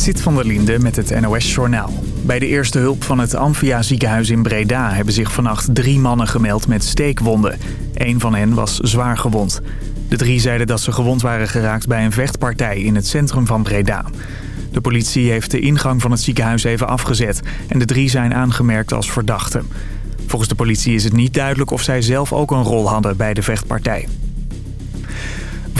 Zit van der Linde met het NOS-journaal. Bij de eerste hulp van het Amphia ziekenhuis in Breda... hebben zich vannacht drie mannen gemeld met steekwonden. Eén van hen was zwaar gewond. De drie zeiden dat ze gewond waren geraakt bij een vechtpartij... in het centrum van Breda. De politie heeft de ingang van het ziekenhuis even afgezet... en de drie zijn aangemerkt als verdachten. Volgens de politie is het niet duidelijk of zij zelf ook een rol hadden bij de vechtpartij.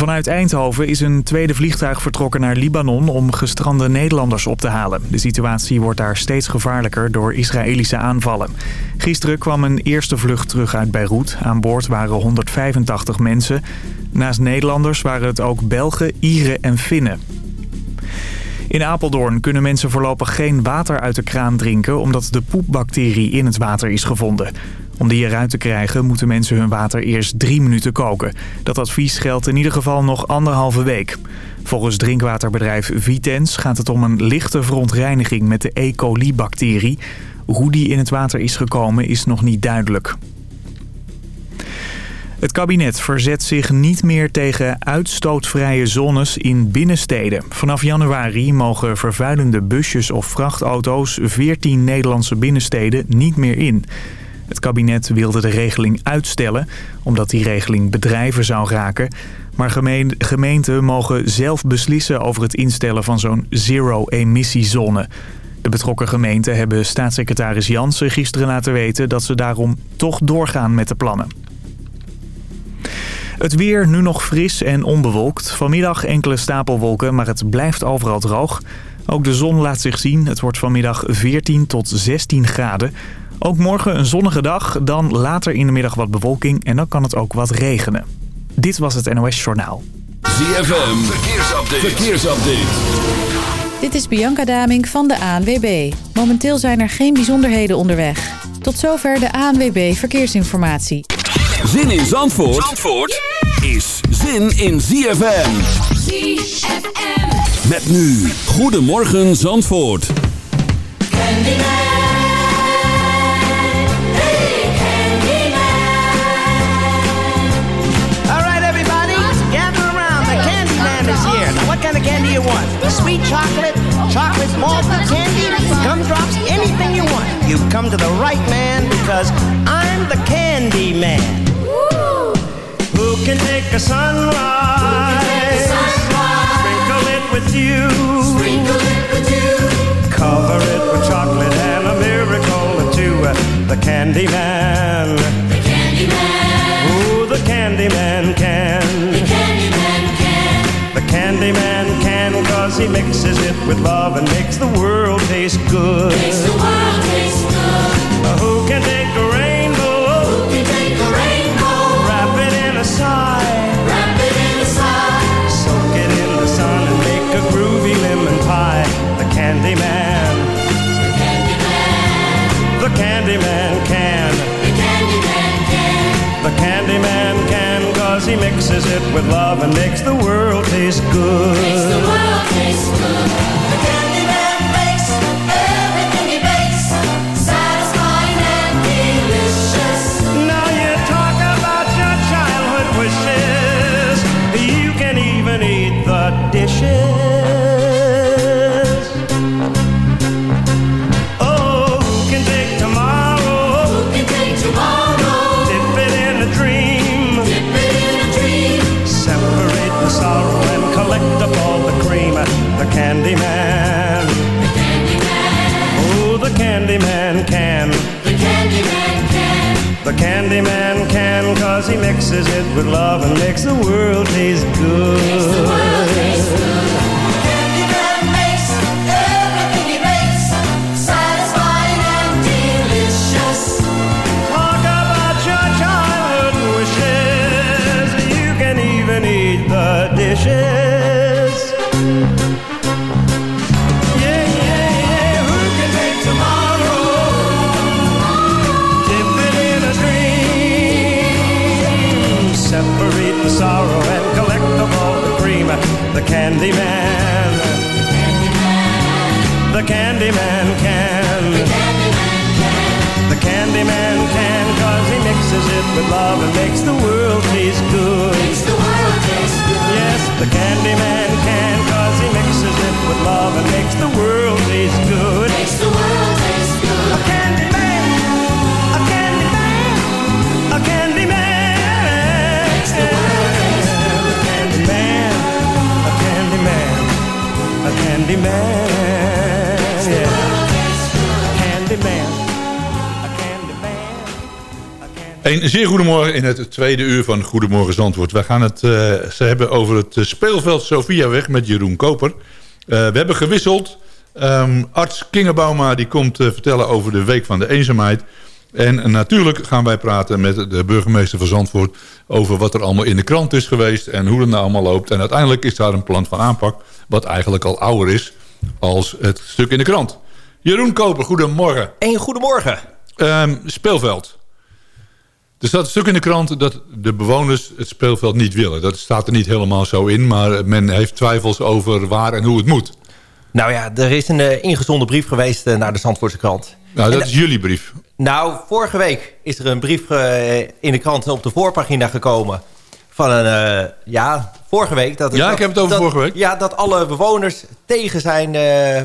Vanuit Eindhoven is een tweede vliegtuig vertrokken naar Libanon om gestrande Nederlanders op te halen. De situatie wordt daar steeds gevaarlijker door Israëlische aanvallen. Gisteren kwam een eerste vlucht terug uit Beirut. Aan boord waren 185 mensen. Naast Nederlanders waren het ook Belgen, Ieren en Finnen. In Apeldoorn kunnen mensen voorlopig geen water uit de kraan drinken... omdat de poepbacterie in het water is gevonden. Om die eruit te krijgen moeten mensen hun water eerst drie minuten koken. Dat advies geldt in ieder geval nog anderhalve week. Volgens drinkwaterbedrijf Vitens gaat het om een lichte verontreiniging met de E. coli-bacterie. Hoe die in het water is gekomen is nog niet duidelijk. Het kabinet verzet zich niet meer tegen uitstootvrije zones in binnensteden. Vanaf januari mogen vervuilende busjes of vrachtauto's 14 Nederlandse binnensteden niet meer in. Het kabinet wilde de regeling uitstellen, omdat die regeling bedrijven zou raken. Maar gemeenten mogen zelf beslissen over het instellen van zo'n zero-emissiezone. De betrokken gemeenten hebben staatssecretaris Jansen gisteren laten weten... dat ze daarom toch doorgaan met de plannen. Het weer nu nog fris en onbewolkt. Vanmiddag enkele stapelwolken, maar het blijft overal droog. Ook de zon laat zich zien. Het wordt vanmiddag 14 tot 16 graden. Ook morgen een zonnige dag, dan later in de middag wat bewolking en dan kan het ook wat regenen. Dit was het NOS Journaal. ZFM, verkeersupdate. verkeersupdate. Dit is Bianca Daming van de ANWB. Momenteel zijn er geen bijzonderheden onderweg. Tot zover de ANWB Verkeersinformatie. Zin in Zandvoort, Zandvoort is zin in ZFM. ZFM. Met nu, Goedemorgen Zandvoort. You want. Sweet chocolate, chocolate malt candy, gumdrops, anything you want. You've come to the right man because I'm the candy man. Who can take a sunrise? Sprinkle it with you. Sprinkle it with you. Cover it with chocolate and a miracle or two. The candy man. The candy man. Ooh, the candy man can. The candy man can. The candy man can cause he mixes it with love and makes the world taste good. Makes the world taste good. Who can take a rainbow? Who can take a rainbow? Wrap it in a sigh. Wrap it in a sigh. Soak it in the sun and make a groovy lemon pie. The candy man. The candy man. The candy man can. The candy man can. The candy man can cause he mixes it with love and makes the world taste good. Makes the world taste good. Zeer goedemorgen in het tweede uur van Goedemorgen Zandvoort. We gaan het eh, ze hebben over het eh, speelveld Sofiaweg met Jeroen Koper. Eh, we hebben gewisseld. Ehm, arts Kingerbauma die komt vertellen over de Week van de Eenzaamheid. En natuurlijk gaan wij praten met de burgemeester van Zandvoort... over wat er allemaal in de krant is geweest en hoe het nou allemaal loopt. En uiteindelijk is daar een plan van aanpak... wat eigenlijk al ouder is als het stuk in de krant. Jeroen Koper, goedemorgen. Een goedemorgen. Ehm, speelveld. Er staat een stuk in de krant dat de bewoners het speelveld niet willen. Dat staat er niet helemaal zo in, maar men heeft twijfels over waar en hoe het moet. Nou ja, er is een uh, ingezonden brief geweest uh, naar de Zandvoortse krant. Nou, dat En, is jullie brief. Nou, vorige week is er een brief uh, in de krant op de voorpagina gekomen. Van een, ja, vorige week. Dat, Ja, dat, ik heb het over dat, vorige week. Ja, dat alle bewoners tegen zijn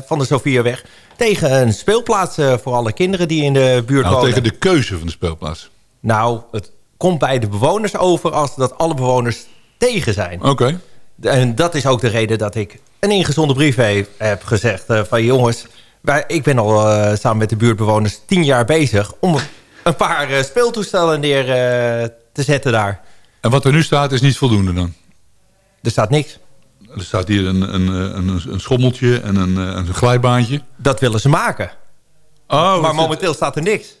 van de Sofiaweg. Tegen een speelplaats voor alle kinderen die in de buurt Nou, wonen. tegen de keuze van de speelplaats. Nou, het komt bij de bewoners over als dat alle bewoners tegen zijn. Oké. En dat is ook de reden dat ik een ingezonde brief he- heb gezegd eh, van jongens, wij, ik ben al eh, samen met de buurtbewoners tien jaar bezig om een paar eh, speeltoestellen neer te zetten daar. En wat er nu staat is niet voldoende dan? Er staat niks. Er staat hier een, een, een, een schommeltje en een, een glijbaantje. Dat willen ze maken. Oh, maar momenteel staat er niks.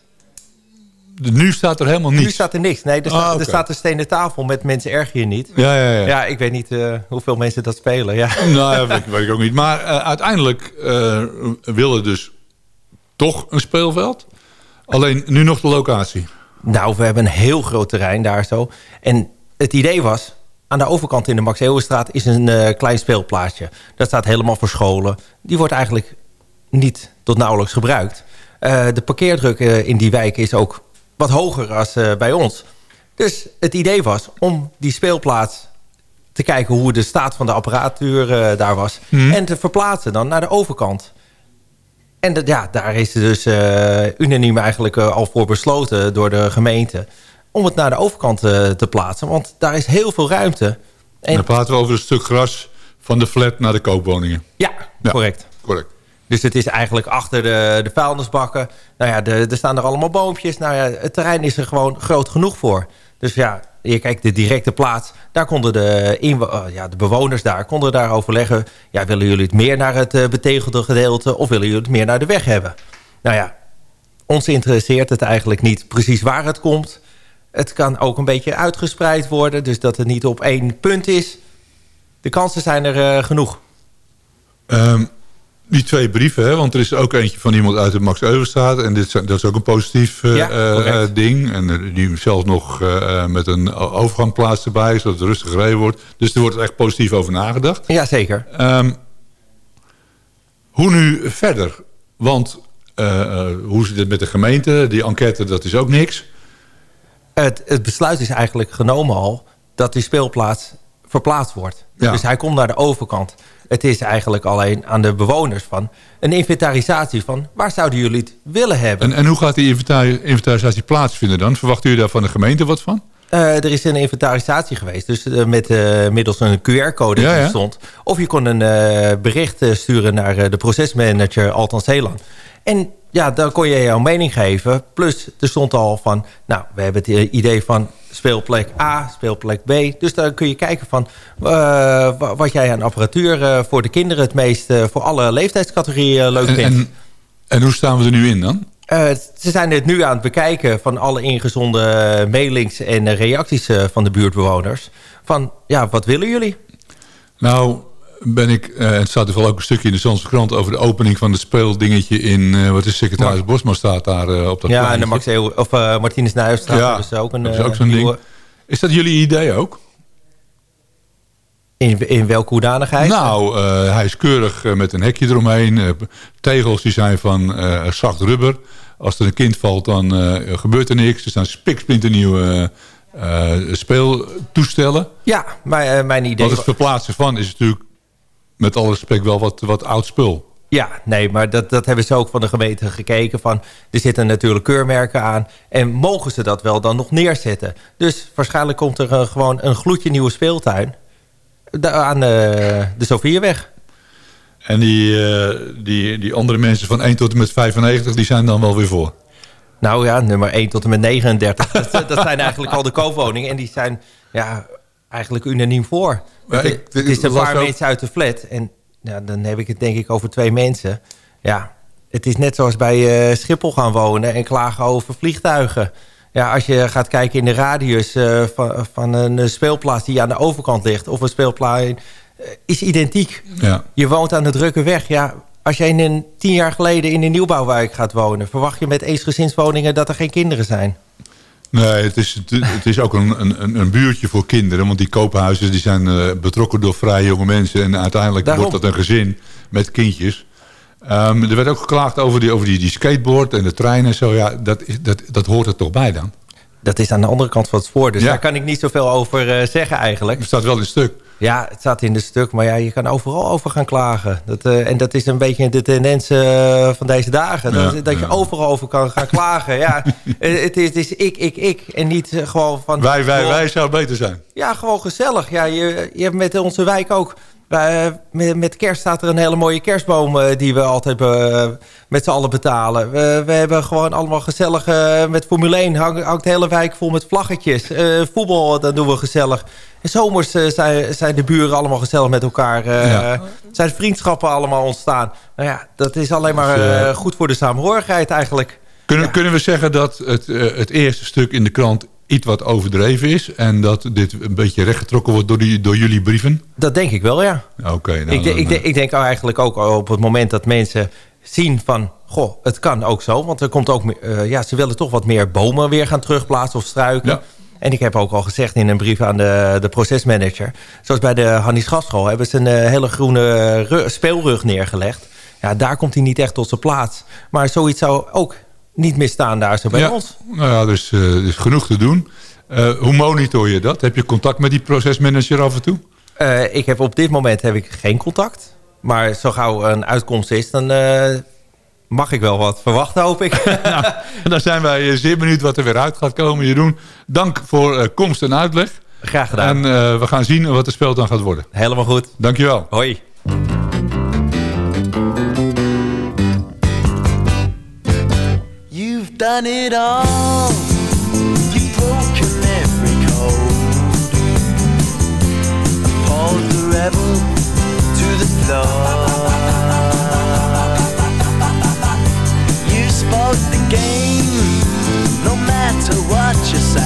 Nu staat er helemaal niets. Nu staat er niks. Nee, er, Ah, er staat een stenen tafel met mensen erg je niet. Ja, ja, ja. Ja, ik weet niet eh, hoeveel mensen dat spelen. Ja. Nou, ja, weet, weet ik ook niet. Maar eh, uiteindelijk eh, willen dus toch een speelveld. Alleen nu nog de locatie. Nou, we hebben een heel groot terrein daar zo. En het idee was, aan de overkant in de Max Eeuwenstraat is een klein speelplaatsje. Dat staat helemaal voor scholen. Die wordt eigenlijk niet tot nauwelijks gebruikt. De parkeerdruk in die wijk is ook wat hoger als eh, bij ons. Dus het idee was om die speelplaats te kijken hoe de staat van de apparatuur eh, daar was. En te verplaatsen dan naar de overkant. En ja, daar is dus eh, unaniem eigenlijk al voor besloten door de gemeente... om het naar de overkant te plaatsen. Want daar is heel veel ruimte. En En, dan praten we over een stuk gras van de flat naar de koopwoningen. ja, Ja. correct. Correct. Dus het is eigenlijk achter de, de vuilnisbakken. Nou ja, er staan er allemaal boompjes. Nou ja, het terrein is er gewoon groot genoeg voor. Dus ja, je kijkt de directe plaats. Daar konden de, eh, ja, de bewoners daar konden daar overleggen. Ja, willen jullie het meer naar het eh, betegelde gedeelte... of willen jullie het meer naar de weg hebben? Nou ja, ons interesseert het eigenlijk niet precies waar het komt. Het kan ook een beetje uitgespreid worden. Dus dat het niet op één punt is. De kansen zijn er eh, genoeg. Ehm, die twee brieven, hè, want er is ook eentje van iemand uit de Max Euwenstraat. En dit, zijn- dat is ook een positief eh, Ja, eh, ding. En eh, die zelfs nog met een overgangplaats erbij, zodat het rustig gereden wordt. Dus er wordt echt positief over nagedacht. Jazeker. Ehm, hoe nu verder? Want hoe zit het met de gemeente? Die enquête, dat is ook niks. Het, het besluit is eigenlijk genomen al dat die speelplaats verplaatst wordt. Ja. Dus hij komt naar de overkant. Het is eigenlijk alleen aan de bewoners van een inventarisatie van waar zouden jullie het willen hebben. En, en hoe gaat die inventari- inventarisatie plaatsvinden dan? Verwachten jullie daar van de gemeente wat van? Eh, er is een inventarisatie geweest, dus eh, met eh, middels een QR-code Ja, die ja. stond. Of je kon een bericht sturen naar de procesmanager Altan Zeeland. En ja, dan kon je jouw mening geven. Plus, er stond al van, nou, we hebben het idee van speelplek A, speelplek B. Dus dan kun je kijken van eh, wa- wat jij aan apparatuur eh, voor de kinderen het meest, eh, voor alle leeftijdscategorieën leuk En, vindt. en, en hoe staan we er nu in dan? Ze zijn het nu aan het bekijken van alle ingezonde mailings en reacties van de buurtbewoners. Van, ja, wat willen jullie? Nou, ben ik, eh, het staat er wel ook een stukje in de Zandse krant over de opening van het speeldingetje in, eh, wat is secretaris Bosma staat daar eh, op dat ja, en de. Max Eeuw, of Martinez Nijhuisstraat Ja, hebben ze ook een dat is ook zo'n nieuwe- ding. Is dat jullie idee ook? In, in welke hoedanigheid? Nou, hij is keurig met een hekje eromheen. Tegels die zijn van zacht rubber. Als er een kind valt, dan gebeurt er niks. Er staan spiksplinternieuwe eh, speeltoestellen. Ja, mijn, mijn idee... Want het verplaatsen van is natuurlijk met alle respect wel wat, wat oud spul. Ja, nee, maar dat, dat hebben ze ook van de gemeente gekeken. Van, er zitten natuurlijk keurmerken aan. En mogen ze dat wel dan nog neerzetten? Dus waarschijnlijk komt er gewoon een gloedje nieuwe speeltuin... aan eh, de Sofiaweg. En die, eh, die, die andere mensen van 1 tot en met 95, die zijn dan wel weer voor. Nou ja, nummer 1 tot en met 39. dat, dat zijn eigenlijk al de koopwoningen. En die zijn ja, eigenlijk unaniem voor. Ja, het, ik- het is een paar ook- mensen uit de flat. En ja, dan heb ik het denk ik over twee mensen. Ja, het is net zoals bij eh, Schiphol gaan wonen en klagen over vliegtuigen. Ja, als je gaat kijken in de radius eh, van, van een speelplaats die aan de overkant ligt... of een speelplaats eh, is identiek. Ja. Je woont aan de drukke weg. Ja, als jij in een, tien jaar geleden in een nieuwbouwwijk gaat wonen... verwacht je met eensgezinswoningen dat er geen kinderen zijn. Nee, het is, het, is ook een, een, een buurtje voor kinderen. Want die koophuizen die zijn eh, betrokken door vrij jonge mensen. En uiteindelijk Daarom. wordt dat een gezin met kindjes. Ehm, er werd ook geklaagd over die, over die, die skateboard en de trein en zo. Ja, dat, is- dat, dat hoort er toch bij dan? Dat is aan de andere kant van het spoor. Dus Ja. daar kan ik niet zoveel over eh, zeggen eigenlijk. Het staat wel het stuk. Ja, het staat in het stuk. Maar ja, je kan overal over gaan klagen. Dat, eh, en dat is een beetje de tendens eh, van deze dagen. Dat, Ja, dat je overal over kan gaan klagen. Ja, eh, het, is, het is ik, ik, ik. En niet gewoon van... Wij, wij, Gewoon- wij zou beter zijn. Ja, gewoon gezellig. Ja, je, je hebt met onze wijk ook. Wij, met, met kerst staat er een hele mooie kerstboom eh, die we altijd eh, met z'n allen betalen. We, we hebben gewoon allemaal gezellig eh, met Formule 1 hang- hangt de hele wijk vol met vlaggetjes. Eh, voetbal, dat doen we gezellig. En zomers eh, zijn, zijn de buren allemaal gezellig met elkaar. eh, Ja. Zijn vriendschappen allemaal ontstaan. Nou ja, dat is alleen maar eh, eh, goed voor de samenhorigheid eigenlijk. Kunnen, Ja. kunnen we zeggen dat het, eh, het eerste stuk in de krant iets wat overdreven is... en dat dit een beetje rechtgetrokken wordt door, die, door jullie brieven? Dat denk ik wel, ja. Oké, nou, ik, dan, ik, eh, ik denk eigenlijk ook op het moment dat mensen zien van... goh, het kan ook zo. Want er komt ook, eh, ja, ze willen toch wat meer bomen weer gaan terugplaatsen of struiken. Ja. En ik heb ook al gezegd in een brief aan de, de procesmanager... zoals bij de Hannie Schafschool hebben ze een eh, hele groene ru- speelrug neergelegd. Ja, daar komt hij niet echt tot zijn plaats. Maar zoiets zou ook niet misstaan daar zo bij ja, ons. Nou ja, dus, eh, er is genoeg te doen. Eh, hoe monitor je dat? Heb je contact met die procesmanager af en toe? Eh, ik heb op dit moment heb ik geen contact. Maar zo gauw een uitkomst is, dan mag ik wel wat verwachten, hoop ik. En dan zijn wij zeer benieuwd wat er weer uit gaat komen. Jeroen, dank voor komst en uitleg. Graag gedaan. En we gaan zien wat de speeltuin gaat worden. Helemaal goed. Dankjewel. Hoi. You've done it all. You've broken every code. Pulled the rebel to the floor. You spoke the game, no matter what you say.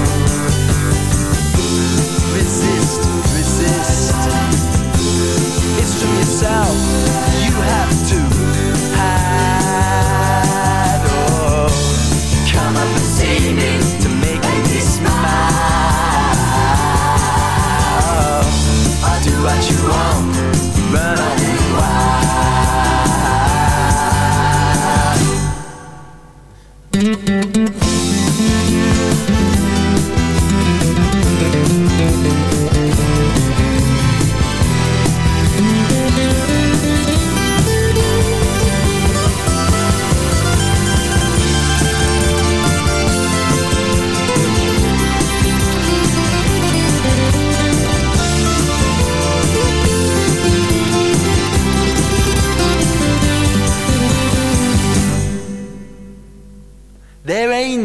You have to hide. Oh, come up to make me smile. Do what you want, running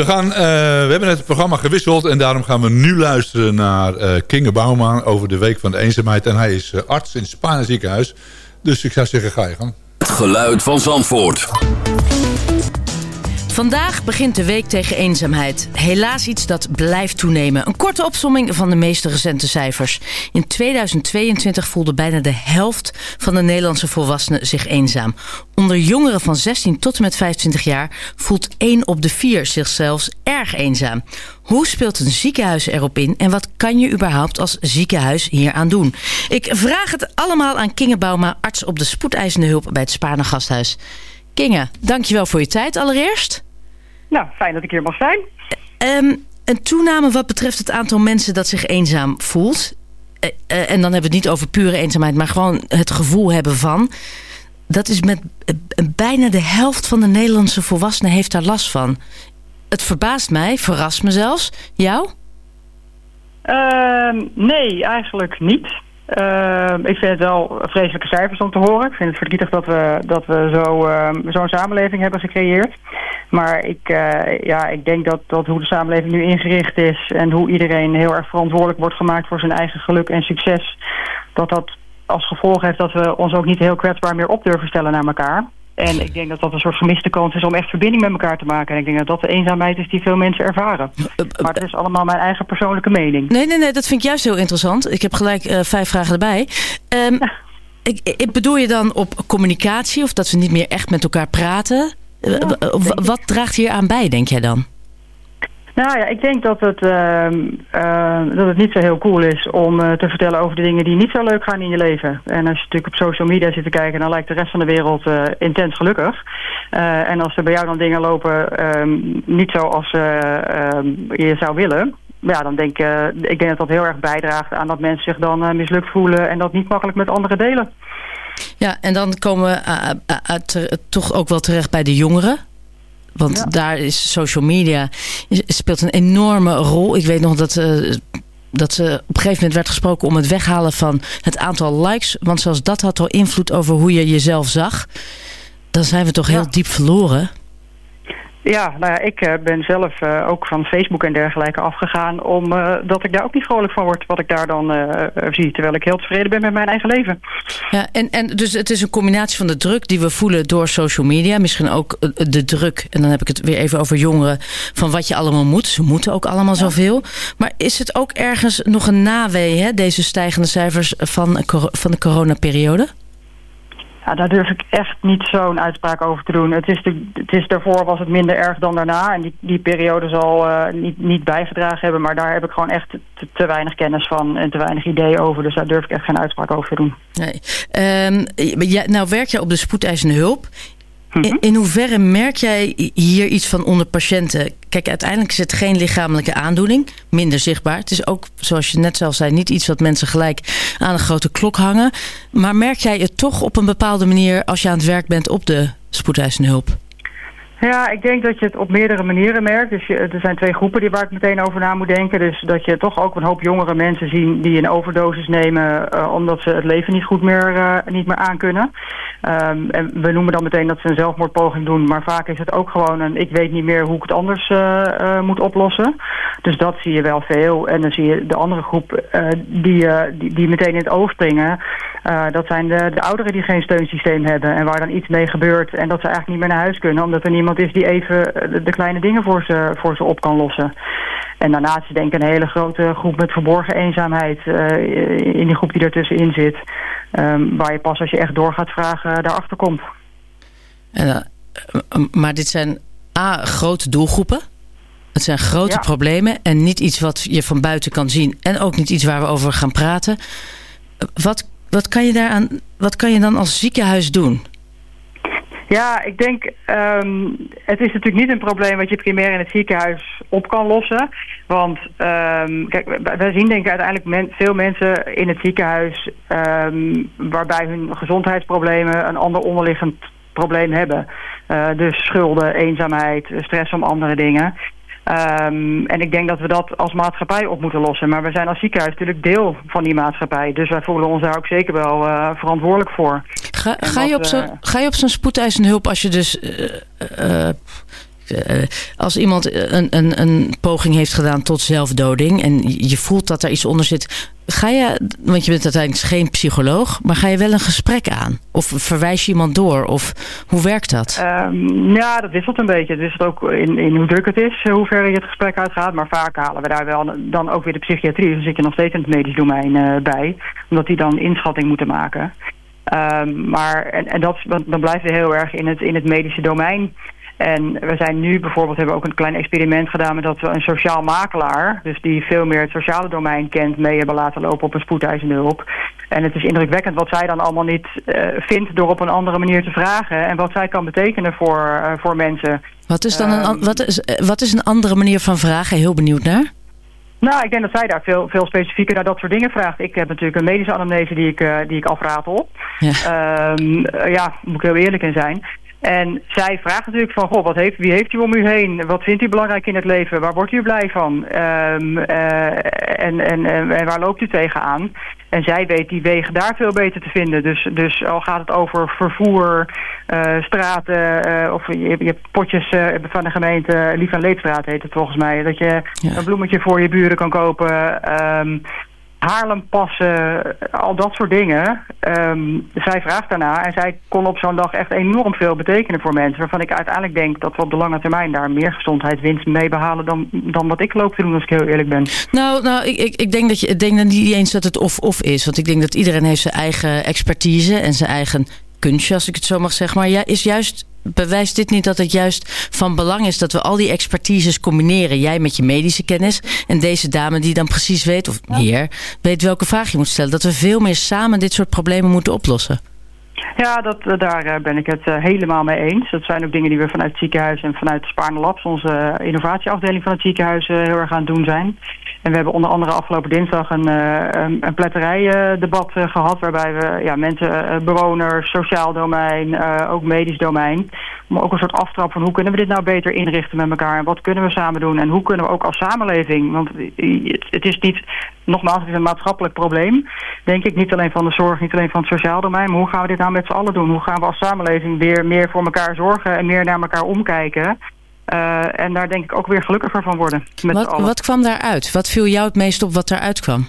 We, gaan, eh, we hebben net het programma gewisseld en daarom gaan we nu luisteren naar eh Kinge Bouwman over de Week van de Eenzaamheid. En hij is eh, arts in het Spaanse ziekenhuis. Dus ik zou zeggen, ga je gang. Het geluid van Zandvoort. Vandaag begint de week tegen eenzaamheid. Helaas iets dat blijft toenemen. Een korte opsomming van de meest recente cijfers. In 2022 voelde bijna de helft van de Nederlandse volwassenen zich eenzaam. Onder jongeren van 16 tot en met 25 jaar voelt 1 op de 4 zich zelfs erg eenzaam. Hoe speelt een ziekenhuis erop in en wat kan je überhaupt als ziekenhuis hieraan doen? Ik vraag het allemaal aan Kinge Bauma, arts op de spoedeisende hulp bij het Spaarne Gasthuis. Kinge, dankjewel voor je tijd allereerst. Nou, fijn dat ik hier mag zijn. Ehm, een toename wat betreft het aantal mensen dat zich eenzaam voelt. Eh, eh, en dan hebben we het niet over pure eenzaamheid, maar gewoon het gevoel hebben van. Dat is met eh, bijna de helft van de Nederlandse volwassenen heeft daar last van. Het verbaast mij, verrast me zelfs. Jou? Ehm, nee, eigenlijk niet. Ehm, ik vind het wel vreselijke cijfers om te horen. Ik vind het verdrietig dat we, dat we ehm, zo'n samenleving hebben gecreëerd. Maar ik, eh, ja, ik denk dat, dat hoe de samenleving nu ingericht is... en hoe iedereen heel erg verantwoordelijk wordt gemaakt voor zijn eigen geluk en succes... dat dat als gevolg heeft dat we ons ook niet heel kwetsbaar meer op durven stellen naar elkaar. En ik denk dat dat een soort gemiste kans is om echt verbinding met elkaar te maken. En ik denk dat dat de eenzaamheid is die veel mensen ervaren. Maar het is allemaal mijn eigen persoonlijke mening. Nee, nee, nee, dat vind ik juist heel interessant. Ik heb gelijk eh, vijf vragen erbij. Ehm, ik, ik bedoel je dan op communicatie of dat we niet meer echt met elkaar praten? Eh, wat draagt hier aan bij, denk jij dan? Nou ja, ik denk dat het, ehm, eh, dat het niet zo heel cool is om eh, te vertellen over de dingen die niet zo leuk gaan in je leven. En als je natuurlijk op social media zit te kijken, dan lijkt de rest van de wereld eh, intens gelukkig. Eh, en als er bij jou dan dingen lopen ehm, niet zoals ehm, je zou willen, ja, dan denk ik denk dat dat heel erg bijdraagt aan dat mensen zich dan mislukt voelen en dat niet makkelijk met anderen delen. Ja, en dan komen we toch ook wel terecht bij de jongeren. Want daar is social media speelt een enorme rol. Ik weet nog dat, eh, dat ze op een gegeven moment werd gesproken om het weghalen van het aantal likes. Want zelfs dat had al invloed over hoe je jezelf zag. Dan zijn we toch heel diep verloren. Ja, nou ja, ik eh, ben zelf eh, ook van Facebook en dergelijke afgegaan... omdat dat ik daar ook niet vrolijk van word wat ik daar dan eh, eh, zie. Terwijl ik heel tevreden ben met mijn eigen leven. Ja, en, en dus het is een combinatie van de druk die we voelen door social media. Misschien ook eh, de druk, en dan heb ik het weer even over jongeren, van wat je allemaal moet. Ze moeten ook allemaal zoveel. Maar is het ook ergens nog een nawee, hè, deze stijgende cijfers van, van de coronaperiode? Ja, daar durf ik echt niet zo'n uitspraak over te doen. Het is, de, het is daarvoor was het minder erg dan daarna. En die, die periode zal eh, niet, niet bijgedragen hebben. Maar daar heb ik gewoon echt te, te weinig kennis van en te weinig idee over. Dus daar durf ik echt geen uitspraak over te doen. Nee. Ehm, nou werk jij op de spoedeisende hulp. In, in hoeverre merk jij hier iets van onder patiënten? Kijk, uiteindelijk is het geen lichamelijke aandoening. Minder zichtbaar. Het is ook, zoals je net zelf zei, niet iets wat mensen gelijk aan een grote klok hangen. Maar merk jij het toch op een bepaalde manier als je aan het werk bent op de spoedeisende hulp? Ja, ik denk dat je het op meerdere manieren merkt. Dus er zijn twee groepen die waar ik meteen over na moet denken. Dus dat je toch ook een hoop jongere mensen zien die een overdosis nemen eh, omdat ze het leven niet goed meer, eh, niet meer aankunnen. Ehm, en we noemen dan meteen dat ze een zelfmoordpoging doen, maar vaak is het ook gewoon een ik weet niet meer hoe ik het anders eh, moet oplossen. Dus dat zie je wel veel. En dan zie je de andere groep die, die, die meteen in het oog springen. Dat zijn de, de ouderen die geen steunsysteem hebben en waar dan iets mee gebeurt en dat ze eigenlijk niet meer naar huis kunnen omdat er niemand is die even eh, de, kleine dingen voor ze, voor ze op kan lossen. En daarnaast is denk ik een hele grote groep met verborgen eenzaamheid eh, in die groep die ertussenin zit. Ehm, waar je pas als je echt door gaat vragen daarachter komt. En, eh, maar dit zijn A, grote doelgroepen. Het zijn grote Ja. problemen en niet iets wat je van buiten kan zien. En ook niet iets waar we over gaan praten. Eh, Wat, wat, kan, je daaraan, wat kan je dan als ziekenhuis doen? Ja, ik denk, ehm, het is natuurlijk niet een probleem wat je primair in het ziekenhuis op kan lossen. Want ehm, kijk, wij- zien denk ik uiteindelijk veel mensen in het ziekenhuis ehm, waarbij hun gezondheidsproblemen een ander onderliggend probleem hebben. Eh, dus schulden, eenzaamheid, stress om andere dingen. Ehm, en ik denk dat we dat als maatschappij op moeten lossen. Maar we zijn als ziekenhuis natuurlijk deel van die maatschappij. Dus wij voelen ons daar ook zeker wel eh, verantwoordelijk voor. Ga, je op zo'n, eh, ga je op zo'n spoedeisende hulp als je dus... eh, als iemand een, een, een poging heeft gedaan tot zelfdoding... en je voelt dat er iets onder zit... ga je, want je bent uiteindelijk geen psycholoog... maar ga je wel een gesprek aan? Of verwijs je iemand door? Of hoe werkt dat? Ehm, ja, dat wisselt een beetje. Het wisselt ook in, in hoe druk het is, hoe ver je het gesprek uitgaat. Maar vaak halen we daar wel dan ook weer de psychiatrie. Dus dan zit je nog steeds in het medisch domein eh, bij. Omdat die dan inschatting moeten maken. Ehm, maar, en, en dat, dan blijven we heel erg in het, in het medische domein. En we zijn nu bijvoorbeeld, hebben we ook een klein experiment gedaan met dat we een sociaal makelaar, dus die veel meer het sociale domein kent, mee hebben laten lopen op een spoedeisende hulp. En het is indrukwekkend wat zij dan allemaal niet eh, vindt door op een andere manier te vragen en wat zij kan betekenen voor, eh, voor mensen. Wat is dan een, Ehm, wat is, eh, wat is een andere manier van vragen? Heel benieuwd naar. Nou, ik denk dat zij daar veel, veel specifieker naar dat soort dingen vraagt. Ik heb natuurlijk een medische anamnese die ik, die ik afratel. Ja. Ehm, eh, ja, moet ik heel eerlijk in zijn. En zij vraagt natuurlijk van, goh, wat heeft, wie heeft u om u heen? Wat vindt u belangrijk in het leven? Waar wordt u blij van? Ehm, eh, en, en, en, waar loopt u tegenaan? En zij weet die wegen daar veel beter te vinden. Dus, dus al gaat het over vervoer, eh, straten, eh, of je, je hebt potjes van de gemeente, Lief en Leedstraat heet het volgens mij. Dat je Ja. een bloemetje voor je buren kan kopen. ehm Haarlem passen, al dat soort dingen. Ehm, zij vraagt daarna en zij kon op zo'n dag echt enorm veel betekenen voor mensen. Waarvan ik uiteindelijk denk dat we op de lange termijn daar meer gezondheidswinst mee behalen dan, dan wat ik loop te doen als ik heel eerlijk ben. Nou, nou ik, ik, ik denk dat je denk dan niet eens dat het of-of is. Want ik denk dat iedereen heeft zijn eigen expertise en zijn eigen kunstje, als ik het zo mag zeggen. Maar ja, is juist, bewijst dit niet dat het juist van belang is dat we al die expertises combineren? Jij met je medische kennis en deze dame die dan precies weet, of heer, weet welke vraag je moet stellen. Dat we veel meer samen dit soort problemen moeten oplossen. Ja, dat, eh, daar eh, ben ik het eh, helemaal mee eens. Dat zijn ook dingen die we vanuit het ziekenhuis en vanuit Spaarne Labs, onze innovatieafdeling van het ziekenhuis, heel erg aan het doen zijn. En we hebben onder andere afgelopen dinsdag een, eh een, een pletterijdebat eh, gehad, waarbij we ja, mensen, eh, bewoners, sociaal domein, ook medisch domein, om ook een soort aftrap van hoe kunnen we dit nou beter inrichten met elkaar en wat kunnen we samen doen en hoe kunnen we ook als samenleving, want het, het is niet, nogmaals, het is een maatschappelijk probleem, denk ik, niet alleen van de zorg, niet alleen van het sociaal domein, maar hoe gaan we dit nou met z'n allen doen? Hoe gaan we als samenleving weer meer voor elkaar zorgen en meer naar elkaar omkijken? Eh, en daar denk ik ook weer gelukkiger van worden. Met Wat, wat kwam daaruit? Wat viel jou het meest op wat daaruit kwam?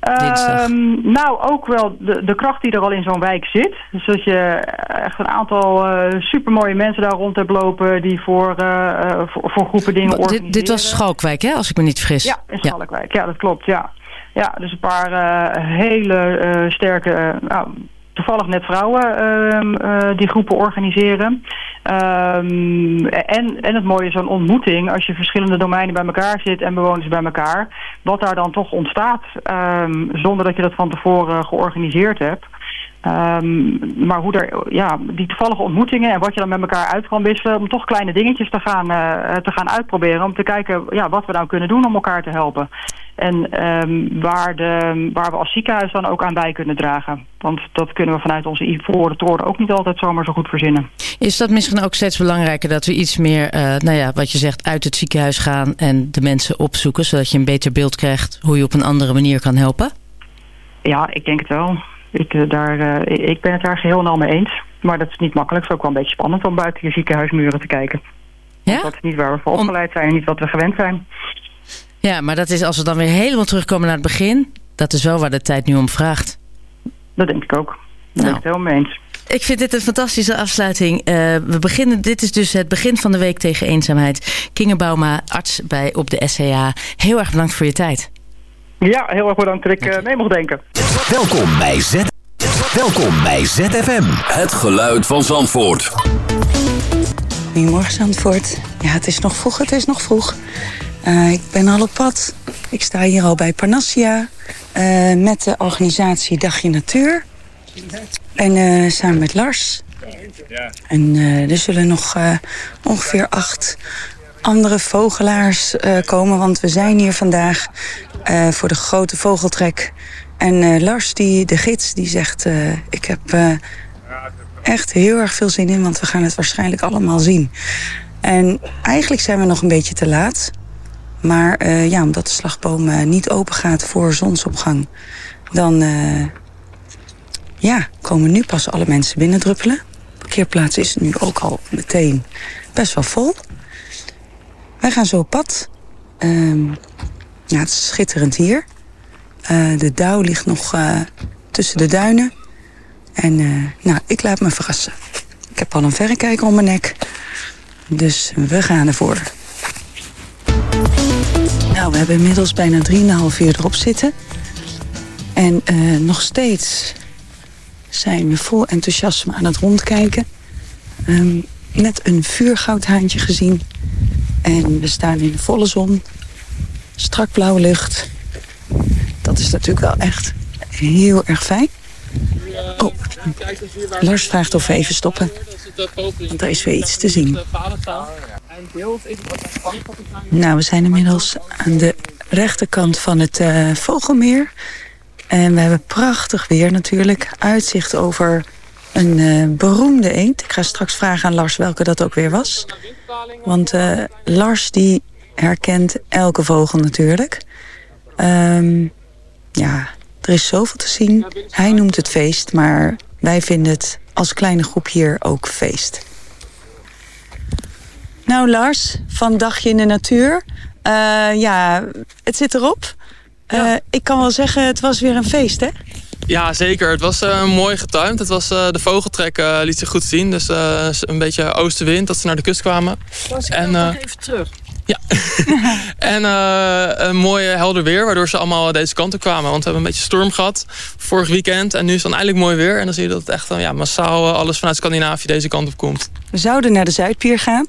Ehm, nou, ook wel de, de kracht die er al in zo'n wijk zit. Dus dat je echt een aantal eh supermooie mensen daar rond hebt lopen... die voor, eh, voor, voor groepen dingen organiseren. Dit, dit was Schalkwijk, hè, als ik me niet vergis. Ja, in Schalkwijk. Ja. dat klopt, ja. Ja, dus een paar hele sterke... nou, toevallig net vrouwen ehm, eh, die groepen organiseren. Ehm, en, en het mooie zo'n ontmoeting, als je verschillende domeinen bij elkaar zit en bewoners bij elkaar, wat daar dan toch ontstaat, ehm, zonder dat je dat van tevoren georganiseerd hebt. Ehm, maar hoe er, ja, die toevallige ontmoetingen en wat je dan met elkaar uit kan wisselen, om toch kleine dingetjes te gaan, eh, te gaan uitproberen, om te kijken ja, wat we nou kunnen doen om elkaar te helpen. En ehm, waar, de, waar we als ziekenhuis dan ook aan bij kunnen dragen. Want dat kunnen we vanuit onze ivoren toren ook niet altijd zomaar zo goed verzinnen. Is dat misschien ook steeds belangrijker dat we iets meer, eh, nou ja, wat je zegt, uit het ziekenhuis gaan en de mensen opzoeken, zodat je een beter beeld krijgt hoe je op een andere manier kan helpen? Ja, ik denk het wel. Ik, eh, daar, eh, ik ben het daar geheel en al mee eens. Maar dat is niet makkelijk. Het is ook wel een beetje spannend om buiten je ziekenhuismuren te kijken. Ja? Dat is niet waar we voor opgeleid zijn en niet wat we gewend zijn. Ja, maar dat is als we dan weer helemaal terugkomen naar het begin, dat is wel waar de tijd nu om vraagt. Dat denk ik ook. Daar ben Nou. ik het helemaal mee eens. Ik vind dit een fantastische afsluiting. Eh, we beginnen, dit is dus het begin van de week tegen eenzaamheid. Kinga Bauma, arts bij, op de SCA. Heel erg bedankt voor je tijd. Ja, heel erg bedankt dat ik eh, mee mocht denken. Welkom bij Z. Welkom bij ZFM. Het geluid van Zandvoort. Goedemorgen Zandvoort. Ja, het is nog vroeg, het is nog vroeg. Eh, ik ben al op pad. Ik sta hier al bij Parnassia eh, met de organisatie Dagje Natuur. En eh, samen met Lars. En eh, er zullen nog eh, ongeveer acht andere vogelaars eh, komen. Want we zijn hier vandaag eh, voor de grote vogeltrek. En eh, Lars, die, de gids, die zegt... ik heb echt heel erg veel zin in, want we gaan het waarschijnlijk allemaal zien. En eigenlijk zijn we nog een beetje te laat. Maar ja, omdat de slagboom niet open gaat voor zonsopgang... dan ja, komen nu pas alle mensen binnendruppelen. De parkeerplaats is nu ook al meteen best wel vol. Wij gaan zo op pad. Ehm, ja, het is schitterend hier. Eh, de dauw ligt nog eh, tussen de duinen. En eh, nou, ik laat me verrassen. Ik heb al een verrekijker om mijn nek. Dus we gaan ervoor. Nou, we hebben inmiddels bijna 3,5 uur erop zitten. En nog steeds zijn we vol enthousiasme aan het rondkijken. Ehm, net een vuurgoudhaantje gezien. En we staan in de volle zon. Strak blauwe lucht. Dat is natuurlijk wel echt heel erg fijn. Oh, Lars vraagt of we even stoppen. Want er is weer iets te zien. Nou, we zijn inmiddels aan de rechterkant van het eh, Vogelmeer. En we hebben prachtig weer natuurlijk. Uitzicht over een eh, beroemde eend. Ik ga straks vragen aan Lars welke dat ook weer was. Want eh, Lars die herkent elke vogel natuurlijk. Ehm, ja, er is zoveel te zien. Hij noemt het feest, maar wij vinden het als kleine groep hier ook feest. Nou Lars, van Dagje in de Natuur. Eh, ja, het zit erop. Ik kan wel zeggen, het was weer een feest, hè? Ja, zeker. Het was eh, mooi getimed. Het was, eh, de vogeltrek eh, liet zich goed zien. Dus eh, een beetje oostenwind dat ze naar de kust kwamen. en, eh, even terug. en eh, een mooi helder weer, waardoor ze allemaal deze kant op kwamen. Want we hebben een beetje storm gehad vorig weekend. En nu is het dan eindelijk mooi weer. En dan zie je dat het echt ja, massaal eh, alles vanuit Scandinavië deze kant op komt. We zouden naar de Zuidpier gaan.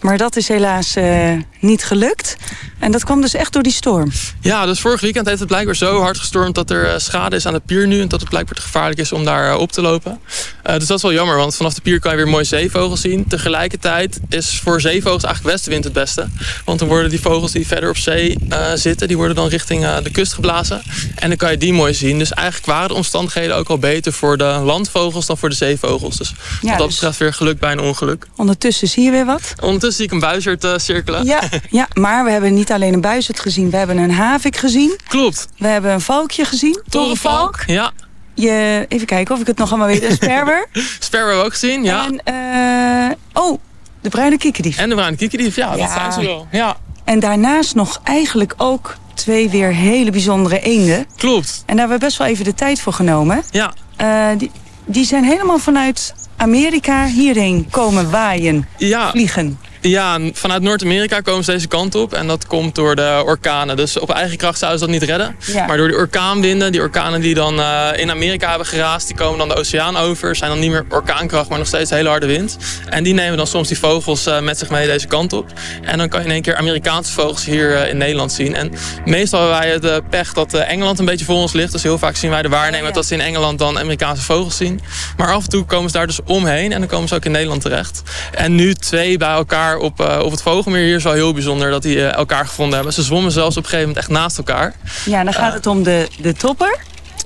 Maar dat is helaas eh, niet gelukt. En dat kwam dus echt door die storm. Ja, dus vorig weekend heeft het blijkbaar zo hard gestormd dat er eh, schade is aan de pier nu. En dat het blijkbaar te gevaarlijk is om daar eh, op te lopen. Dus dat is wel jammer, want vanaf de pier kan je weer mooie zeevogels zien. Tegelijkertijd is voor zeevogels eigenlijk westenwind het beste. Want dan worden die vogels die verder op zee zitten, die worden dan richting de kust geblazen. En dan kan je die mooi zien. Dus eigenlijk waren de omstandigheden ook al beter voor de landvogels dan voor de zeevogels. Dus wat dat dus- betreft weer geluk bij een ongeluk. Ondertussen zie je weer wat. Ondertussen zie ik een buizerd eh, cirkelen. Ja, ja, maar we hebben niet alleen een buizerd gezien. We hebben een havik gezien. Klopt. We hebben een valkje gezien. Torenvalk. Ja. Je, even kijken of ik het nog allemaal weet. Een sperwer. Sperwer ook gezien, ja. En, eh, oh, de bruine kiekendief. En de bruine kiekendief, ja, dat Ja. zijn ze wel. Ja, En daarnaast nog eigenlijk ook twee weer hele bijzondere eenden. klopt. En daar hebben we best wel even de tijd voor genomen. Ja, Eh, die, die zijn helemaal vanuit Amerika hierheen komen waaien, ja. vliegen. Ja, vanuit Noord-Amerika komen ze deze kant op. En dat komt door de orkanen. Dus op eigen kracht zouden ze dat niet redden. Ja. Maar door de orkaanwinden, die orkanen die dan eh, in Amerika hebben geraast... die komen dan de oceaan over. Zijn dan niet meer orkaankracht, maar nog steeds hele harde wind. En die nemen dan soms die vogels eh, met zich mee deze kant op. En dan kan je in één keer Amerikaanse vogels hier eh, in Nederland zien. En meestal hebben wij de pech dat Engeland een beetje voor ons ligt. Dus heel vaak zien wij de waarnemer dat ze in Engeland dan Amerikaanse vogels zien. Maar af en toe komen ze daar dus omheen. En dan komen ze ook in Nederland terecht. En nu twee bij elkaar op, eh, op het Vogelmeer hier is wel heel bijzonder dat die eh, elkaar gevonden hebben. Ze zwommen zelfs op een gegeven moment echt naast elkaar. Ja, dan gaat het om de, de topper,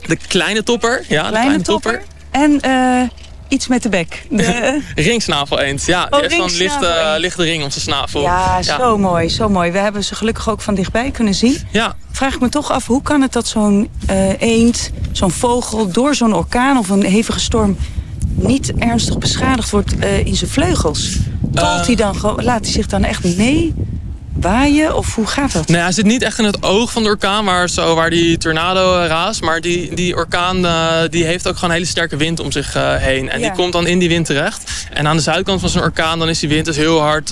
De kleine topper, ja, de kleine, kleine topper, en eh, iets met de bek. De, Ringsnavel eens, ja. Oh, lichte, eend. lichte ring om zijn snavel. ja, zo mooi, zo mooi. We hebben ze gelukkig ook van dichtbij kunnen zien. Ja, Vraag ik me toch af, hoe kan het dat zo'n eh, eend, zo'n vogel... door zo'n orkaan of een hevige storm niet ernstig beschadigd wordt eh, in zijn vleugels? Tolt hij dan, gewoon- laat hij zich dan echt mee waaien? Of hoe gaat dat? Nee, hij zit niet echt in het oog van de orkaan, waar, zo, waar die tornado eh, raast. Maar die, die orkaan eh, die heeft ook gewoon hele sterke wind om zich eh, heen. En Ja. die komt dan in die wind terecht. En aan de zuidkant van zo'n orkaan dan is die wind dus heel hard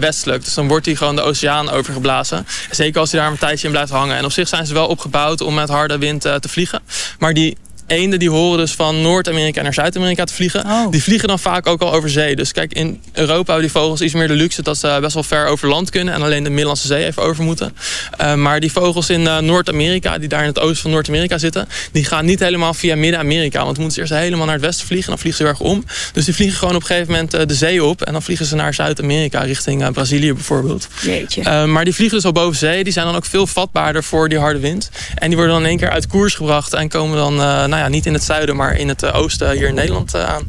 westelijk. Dus dan wordt die gewoon de oceaan overgeblazen. Zeker als hij daar een tijdje in blijft hangen. En op zich zijn ze wel opgebouwd om met harde wind te vliegen. Maar die eenden die horen dus van Noord-Amerika naar Zuid-Amerika te vliegen. Die vliegen dan vaak ook al over zee. Dus kijk, in Europa hebben die vogels iets meer de luxe dat ze best wel ver over land kunnen. En alleen de Middellandse Zee even over moeten. Eh, maar die vogels in eh, Noord-Amerika, die daar in het oosten van Noord-Amerika zitten, die gaan niet helemaal via Midden-Amerika. Want dan moeten ze eerst helemaal naar het westen vliegen. En dan vliegen ze heel erg om. Dus die vliegen gewoon op een gegeven moment eh, de zee op. En dan vliegen ze naar Zuid-Amerika, richting Brazilië bijvoorbeeld. Jeetje. Maar die vliegen dus al boven zee. Die zijn dan ook veel vatbaarder voor die harde wind. En die worden dan in één keer uit koers gebracht. En komen dan, nou ja, niet in het zuiden, maar in het eh, oosten hier in Nederland eh, aan.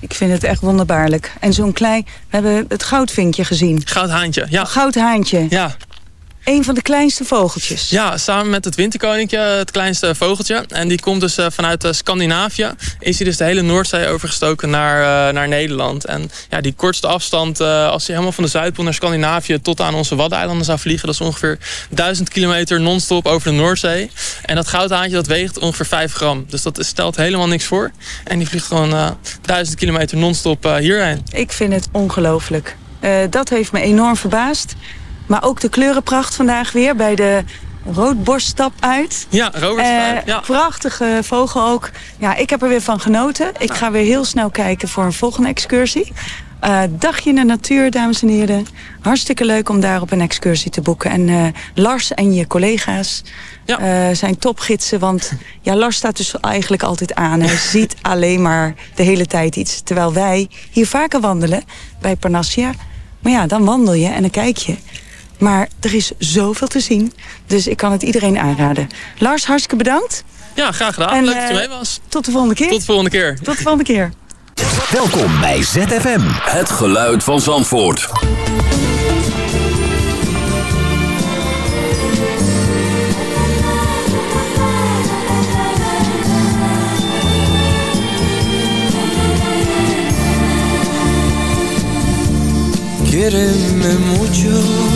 Ik vind het echt wonderbaarlijk. En zo'n klein... We hebben het goudvinkje gezien. Goudhaantje, ja. Goudhaantje. Ja. Een van de kleinste vogeltjes. Ja, samen met het winterkoninkje, het kleinste vogeltje. En die komt dus eh, vanuit eh, Scandinavië. Is hij dus de hele Noordzee overgestoken naar, eh, naar Nederland. En ja, die kortste afstand, als hij helemaal van de Zuidpool naar Scandinavië... tot aan onze Waddeneilanden zou vliegen... dat is ongeveer 1000 kilometer non-stop over de Noordzee. En dat goudhaantje dat weegt ongeveer 5 gram. Dus dat stelt helemaal niks voor. En die vliegt gewoon eh 1000 kilometer non-stop hierheen. Ik vind het ongelooflijk. Dat heeft me enorm verbaasd. Maar ook de kleurenpracht vandaag weer bij de roodborststap uit. Ja, Robert. Eh, ja. Prachtige vogel ook. Ja, ik heb er weer van genoten. Ik ga weer heel snel kijken voor een volgende excursie. Eh, dagje in de natuur, dames en heren. Hartstikke leuk om daar op een excursie te boeken. En eh, Lars en je collega's eh, zijn topgidsen. Want ja, Lars staat dus eigenlijk altijd aan. Hij ziet alleen maar de hele tijd iets. Terwijl wij hier vaker wandelen bij Parnassia. Maar ja, dan wandel je en dan kijk je. Maar er is zoveel te zien. Dus ik kan het iedereen aanraden. Lars, hartstikke bedankt. Ja, graag gedaan. En, Leuk dat je eh, mee was. Tot de volgende keer. Tot de volgende keer. Tot de volgende keer. Welkom bij ZFM. Het geluid van Zandvoort. Mucho,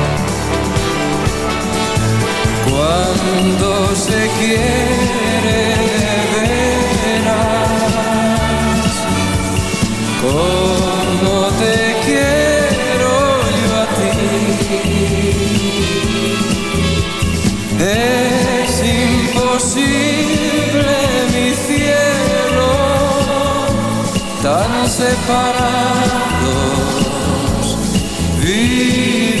Cuando se quiere de veras, como te quiero yo a ti, es imposible mi cielo, tan separados vivir.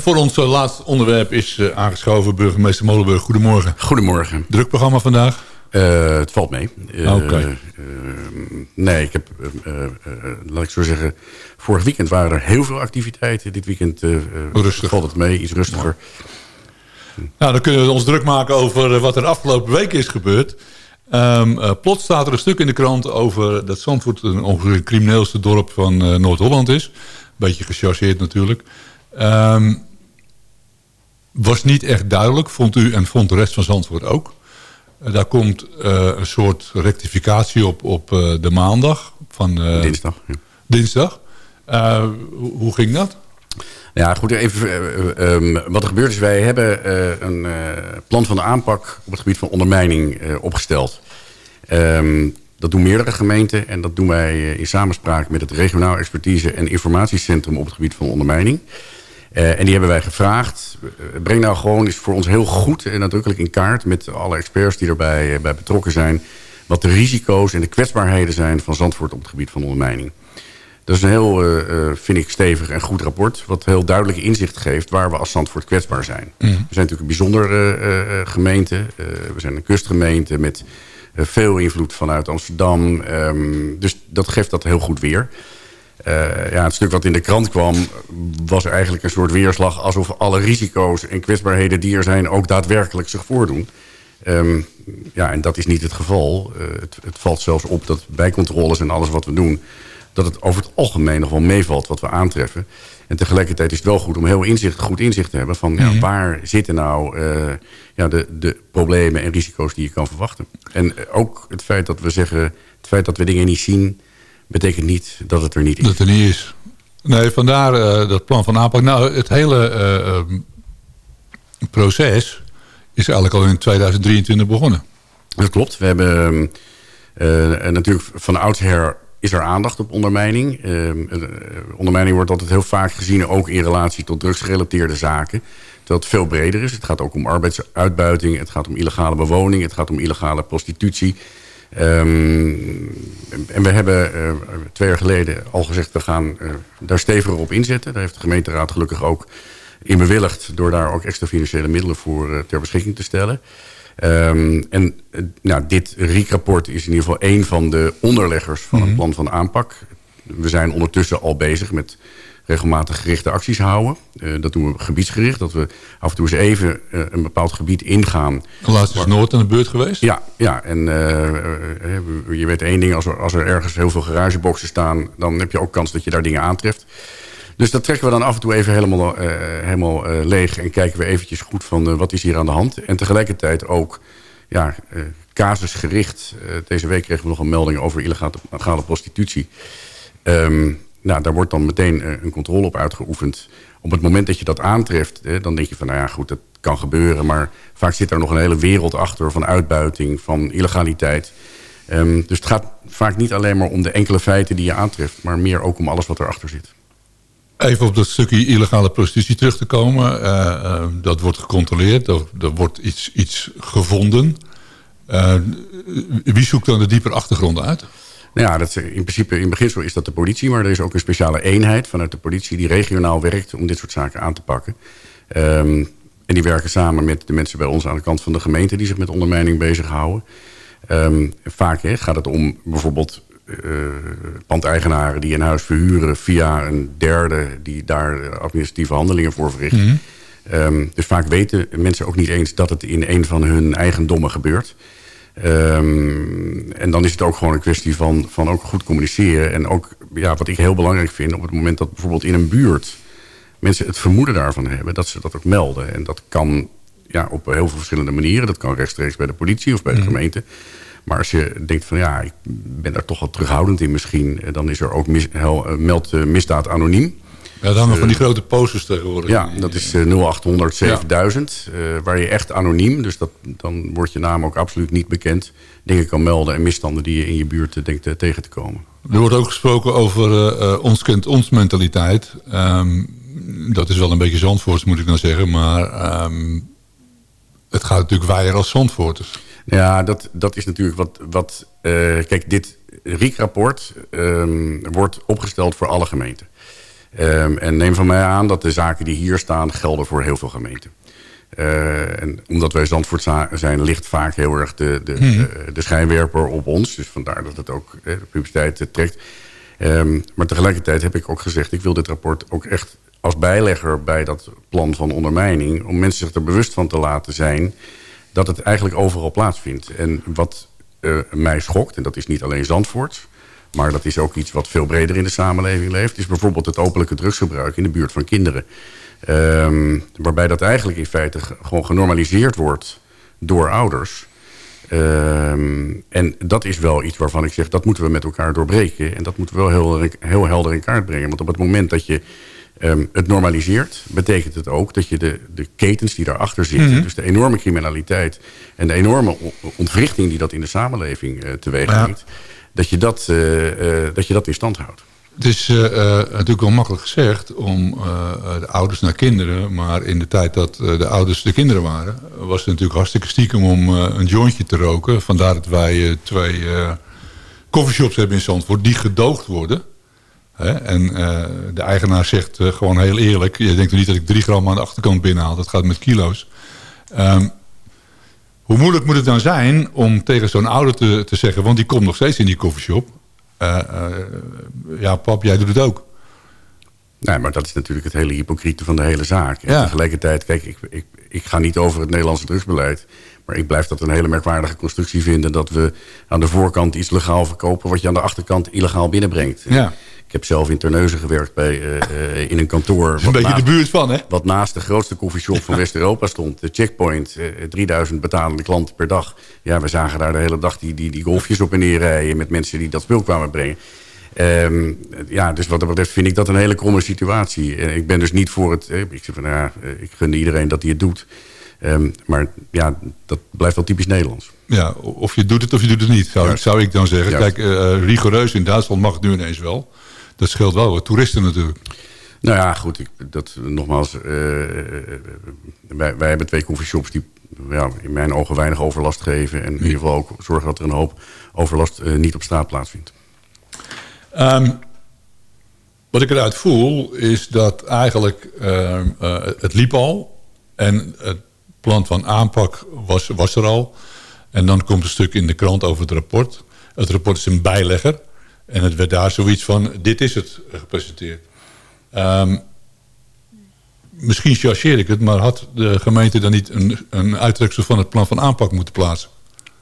En voor ons eh, laatste onderwerp is eh, aangeschoven burgemeester Molenburg. Goedemorgen. Goedemorgen. Druk programma vandaag? Eh, het valt mee. Eh, Oké. nee, ik heb, laat ik zo zeggen... Vorig weekend waren er heel veel activiteiten. Dit weekend valt het mee, iets rustiger. Nou, dan kunnen we ons druk maken over wat er afgelopen week is gebeurd. Ehm eh, plots staat er een stuk in de krant over dat Zandvoort een ongeveer het crimineelste dorp van Noord-Holland is. Beetje gechargeerd natuurlijk. Ehm, was niet echt duidelijk, vond u en vond de rest van Zandvoort ook. Eh, daar komt eh, een soort rectificatie op, op eh, de maandag. Van, Dinsdag, ja. Dinsdag. Hoe, ging dat? Ja, goed, even eh, eh, ehm, wat er gebeurd is. Wij hebben een plan van de aanpak op het gebied van ondermijning opgesteld. Ehm, dat doen meerdere gemeenten en dat doen wij in samenspraak met het regionaal expertise en informatiecentrum op het gebied van ondermijning. Eh, en die hebben wij gevraagd. eh, breng nou gewoon eens voor ons heel goed en nadrukkelijk in kaart met alle experts die erbij eh, bij betrokken zijn. Wat de risico's en de kwetsbaarheden zijn van Zandvoort op het gebied van ondermijning. Dat is een heel, vind ik, stevig en goed rapport. Wat heel duidelijk inzicht geeft waar we als Zandvoort kwetsbaar zijn. Mhm. We zijn natuurlijk een bijzondere gemeente. We zijn een kustgemeente met veel invloed vanuit Amsterdam. Ehm, dus dat geeft dat heel goed weer. Eh, ja, het stuk wat in de krant kwam was eigenlijk een soort weerslag... alsof alle risico's en kwetsbaarheden die er zijn ook daadwerkelijk zich voordoen. Ehm, ja, en dat is niet het geval. Eh, het, het valt zelfs op dat bij controles en alles wat we doen... dat het over het algemeen nog wel meevalt wat we aantreffen. En tegelijkertijd is het wel goed om heel inzicht, goed inzicht te hebben... van ja, waar zitten nou eh, ja, de, de problemen en risico's die je kan verwachten. En ook het feit dat we zeggen... het feit dat we dingen niet zien... betekent niet dat het er niet is. Dat er niet is. Nee, vandaar eh, dat plan van aanpak. Nou, het hele eh, ehm, proces is eigenlijk al in 2023 begonnen. Dat klopt. We hebben eh, en natuurlijk van oudsher is er aandacht op ondermijning. Eh, eh, ondermijning wordt altijd heel vaak gezien ook in relatie tot drugsgerelateerde zaken. Het veel breder is. Het gaat ook om arbeidsuitbuiting. Het gaat om illegale bewoning. Het gaat om illegale prostitutie. Ehm, en we hebben eh, twee jaar geleden al gezegd... we gaan eh, daar steviger op inzetten. Daar heeft de gemeenteraad gelukkig ook in bewilligd... door daar ook extra financiële middelen voor eh, ter beschikking te stellen. Ehm, en nou, dit RIEK-rapport is in ieder geval één van de onderleggers... van het plan van aanpak. We zijn ondertussen al bezig met regelmatig gerichte acties houden. Eh, dat doen we gebiedsgericht. Dat we af en toe eens even eh, een bepaald gebied ingaan. Laatst is Noord aan de beurt geweest. Ja, ja en eh, je weet één ding, als er, als er ergens heel veel garageboxen staan... dan heb je ook kans dat je daar dingen aantreft. Dus dat trekken we dan af en toe even helemaal, helemaal leeg... en kijken we eventjes goed van wat is hier aan de hand. En tegelijkertijd ook ja, casusgericht. Deze week kregen we nog een melding over illegale prostitutie. Ehm, nou, daar wordt dan meteen eh, een controle op uitgeoefend. Op het moment dat je dat aantreft, eh, dan denk je van... nou ja, goed, dat kan gebeuren. Maar vaak zit daar nog een hele wereld achter van uitbuiting, van illegaliteit. Ehm, dus het gaat vaak niet alleen maar om de enkele feiten die je aantreft... maar meer ook om alles wat erachter zit. Even op dat stukje illegale prostitutie terug te komen. Eh, eh, dat wordt gecontroleerd. Er, wordt iets, iets gevonden. Wie zoekt dan de diepere achtergronden uit? Nou ja, dat, is in principe, in beginsel is dat de politie... maar er is ook een speciale eenheid vanuit de politie... die regionaal werkt om dit soort zaken aan te pakken. Ehm, en die werken samen met de mensen bij ons aan de kant van de gemeente... die zich met ondermijning bezighouden. Ehm vaak gaat het om bijvoorbeeld eh, pandeigenaren... die een huis verhuren via een derde... die daar administratieve handelingen voor verricht. Mhm. Ehm, dus vaak weten mensen ook niet eens dat het in een van hun eigendommen gebeurt. Ehm, en dan is het ook gewoon een kwestie van, van ook goed communiceren. En ook, ja, wat ik heel belangrijk vind, op het moment dat bijvoorbeeld in een buurt mensen het vermoeden daarvan hebben, dat ze dat ook melden. En dat kan ja, op heel veel verschillende manieren. Dat kan rechtstreeks bij de politie of bij de Mhm. gemeente. Maar als je denkt van ja, ik ben daar toch wat terughoudend in misschien, eh, dan is er ook mis, hel, eh, meld eh, misdaad anoniem. Ja, dan hangen van die grote posters tegenwoordig. Ja, dat is eh, 0800 7000. eh, waar je echt anoniem, dus dat, dan wordt je naam ook absoluut niet bekend... dingen kan melden en misstanden die je in je buurt eh, denkt eh, tegen te komen. Er wordt ook gesproken over eh, eh, ons kent ons mentaliteit. Ehm, dat is wel een beetje Zandvoorts, moet ik dan zeggen. Maar ehm, het gaat natuurlijk wij als Zandvoorters. Ja, dat, dat is natuurlijk wat... wat eh, kijk, dit RIEK-rapport ehm, wordt opgesteld voor alle gemeenten. Ehm, en neem van mij aan dat de zaken die hier staan... gelden voor heel veel gemeenten. Eh, en omdat wij Zandvoort za- zijn, ligt vaak heel erg de, de, Mhm. eh, de schijnwerper op ons. Dus vandaar dat het ook eh, de publiciteit eh, trekt. Ehm, maar tegelijkertijd heb ik ook gezegd... ik wil dit rapport ook echt als bijlegger bij dat plan van ondermijning... om mensen zich er bewust van te laten zijn... dat het eigenlijk overal plaatsvindt. En wat mij schokt, en dat is niet alleen Zandvoort... maar dat is ook iets wat veel breder in de samenleving leeft... is bijvoorbeeld het openlijke drugsgebruik in de buurt van kinderen. Ehm, waarbij dat eigenlijk in feite ge- gewoon genormaliseerd wordt door ouders... Ehm, en dat is wel iets waarvan ik zeg, dat moeten we met elkaar doorbreken. En dat moeten we wel heel, heel helder in kaart brengen. Want op het moment dat je ehm, het normaliseert... betekent het ook dat je de, de ketens die daarachter zitten... Mhm. dus de enorme criminaliteit en de enorme on- ontwrichting... die dat in de samenleving eh, teweeg brengt... Dat, je dat, eh, eh, dat je dat in stand houdt. Het is eh, natuurlijk wel makkelijk gezegd om de ouders naar kinderen. Maar in de tijd dat de ouders de kinderen waren... was het natuurlijk hartstikke stiekem om een jointje te roken. Vandaar dat wij twee coffeeshops hebben in Zandvoort die gedoogd worden. Hè? En de eigenaar zegt gewoon heel eerlijk... je denkt niet dat ik drie gram aan de achterkant binnenhaal. Dat gaat met kilo's. Ehm, hoe moeilijk moet het dan zijn om tegen zo'n ouder te, te zeggen... want die komt nog steeds in die coffeeshop... Eh, eh, ja, pap, jij doet het ook. Nee, maar dat is natuurlijk het hele hypocriete van de hele zaak. En Ja. tegelijkertijd, kijk, ik, ik, ik ga niet over het Nederlandse drugsbeleid. Maar ik blijf dat een hele merkwaardige constructie vinden... dat we aan de voorkant iets legaal verkopen... wat je aan de achterkant illegaal binnenbrengt. Ja. Ik heb zelf in Terneuzen gewerkt bij, eh, eh, in een kantoor... is een beetje de buurt van, hè? Wat naast de grootste koffieshop van West-Europa stond. De Checkpoint, eh, 3000 betalende klanten per dag. Ja, we zagen daar de hele dag die, die, die golfjes op en neer rijden... met mensen die dat spul kwamen brengen. Ehm, ja, dus wat dat betreft vind ik dat een hele kromme situatie. Ik ben dus niet voor het... eh, ik zeg van, ja, eh, ik gun iedereen dat hij het doet. Ehm, maar ja, dat blijft wel typisch Nederlands. Ja, of je doet het of je doet het niet, zou, ik dan zeggen. Kijk, eh, rigoureus in Duitsland mag het nu ineens wel. Dat scheelt wel wat toeristen natuurlijk. Nou ja, goed. Ik, dat, nogmaals, eh, wij, wij hebben twee coffeeshops die ja, in mijn ogen weinig overlast geven. En in ieder geval ook zorgen dat er een hoop overlast eh, niet op straat plaatsvindt. Ehm, wat ik eruit voel, is dat eigenlijk ehm, eh, het liep al. En het plan van aanpak was, was er al. En dan komt een stuk in de krant over het rapport. Het rapport is een bijlegger. En het werd daar zoiets van, dit is het, gepresenteerd. Ehm, misschien chargeer ik het, maar had de gemeente dan niet een, een uittreksel van het plan van aanpak moeten plaatsen?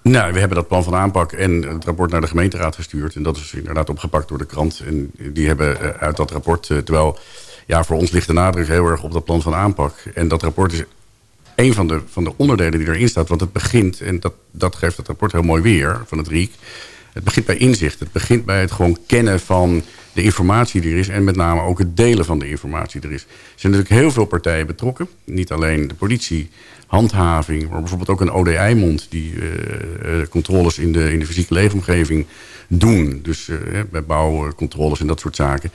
Nou, we hebben dat plan van aanpak en het rapport naar de gemeenteraad gestuurd. En dat is inderdaad opgepakt door de krant. En die hebben eh, uit dat rapport... eh, terwijl, ja, voor ons ligt de nadruk heel erg op dat plan van aanpak. En dat rapport is een van de, van de onderdelen die erin staat. Want het begint, en dat, dat geeft het rapport heel mooi weer van het RIEK... Het begint bij inzicht. Het begint bij het gewoon kennen van de informatie die er is... en met name ook het delen van de informatie die er is. Er zijn natuurlijk heel veel partijen betrokken. Niet alleen de politie, handhaving... maar bijvoorbeeld ook een ODI-mond... die eh, eh, controles in de, in de fysieke leefomgeving doen. Dus eh, bij bouwcontroles en dat soort zaken.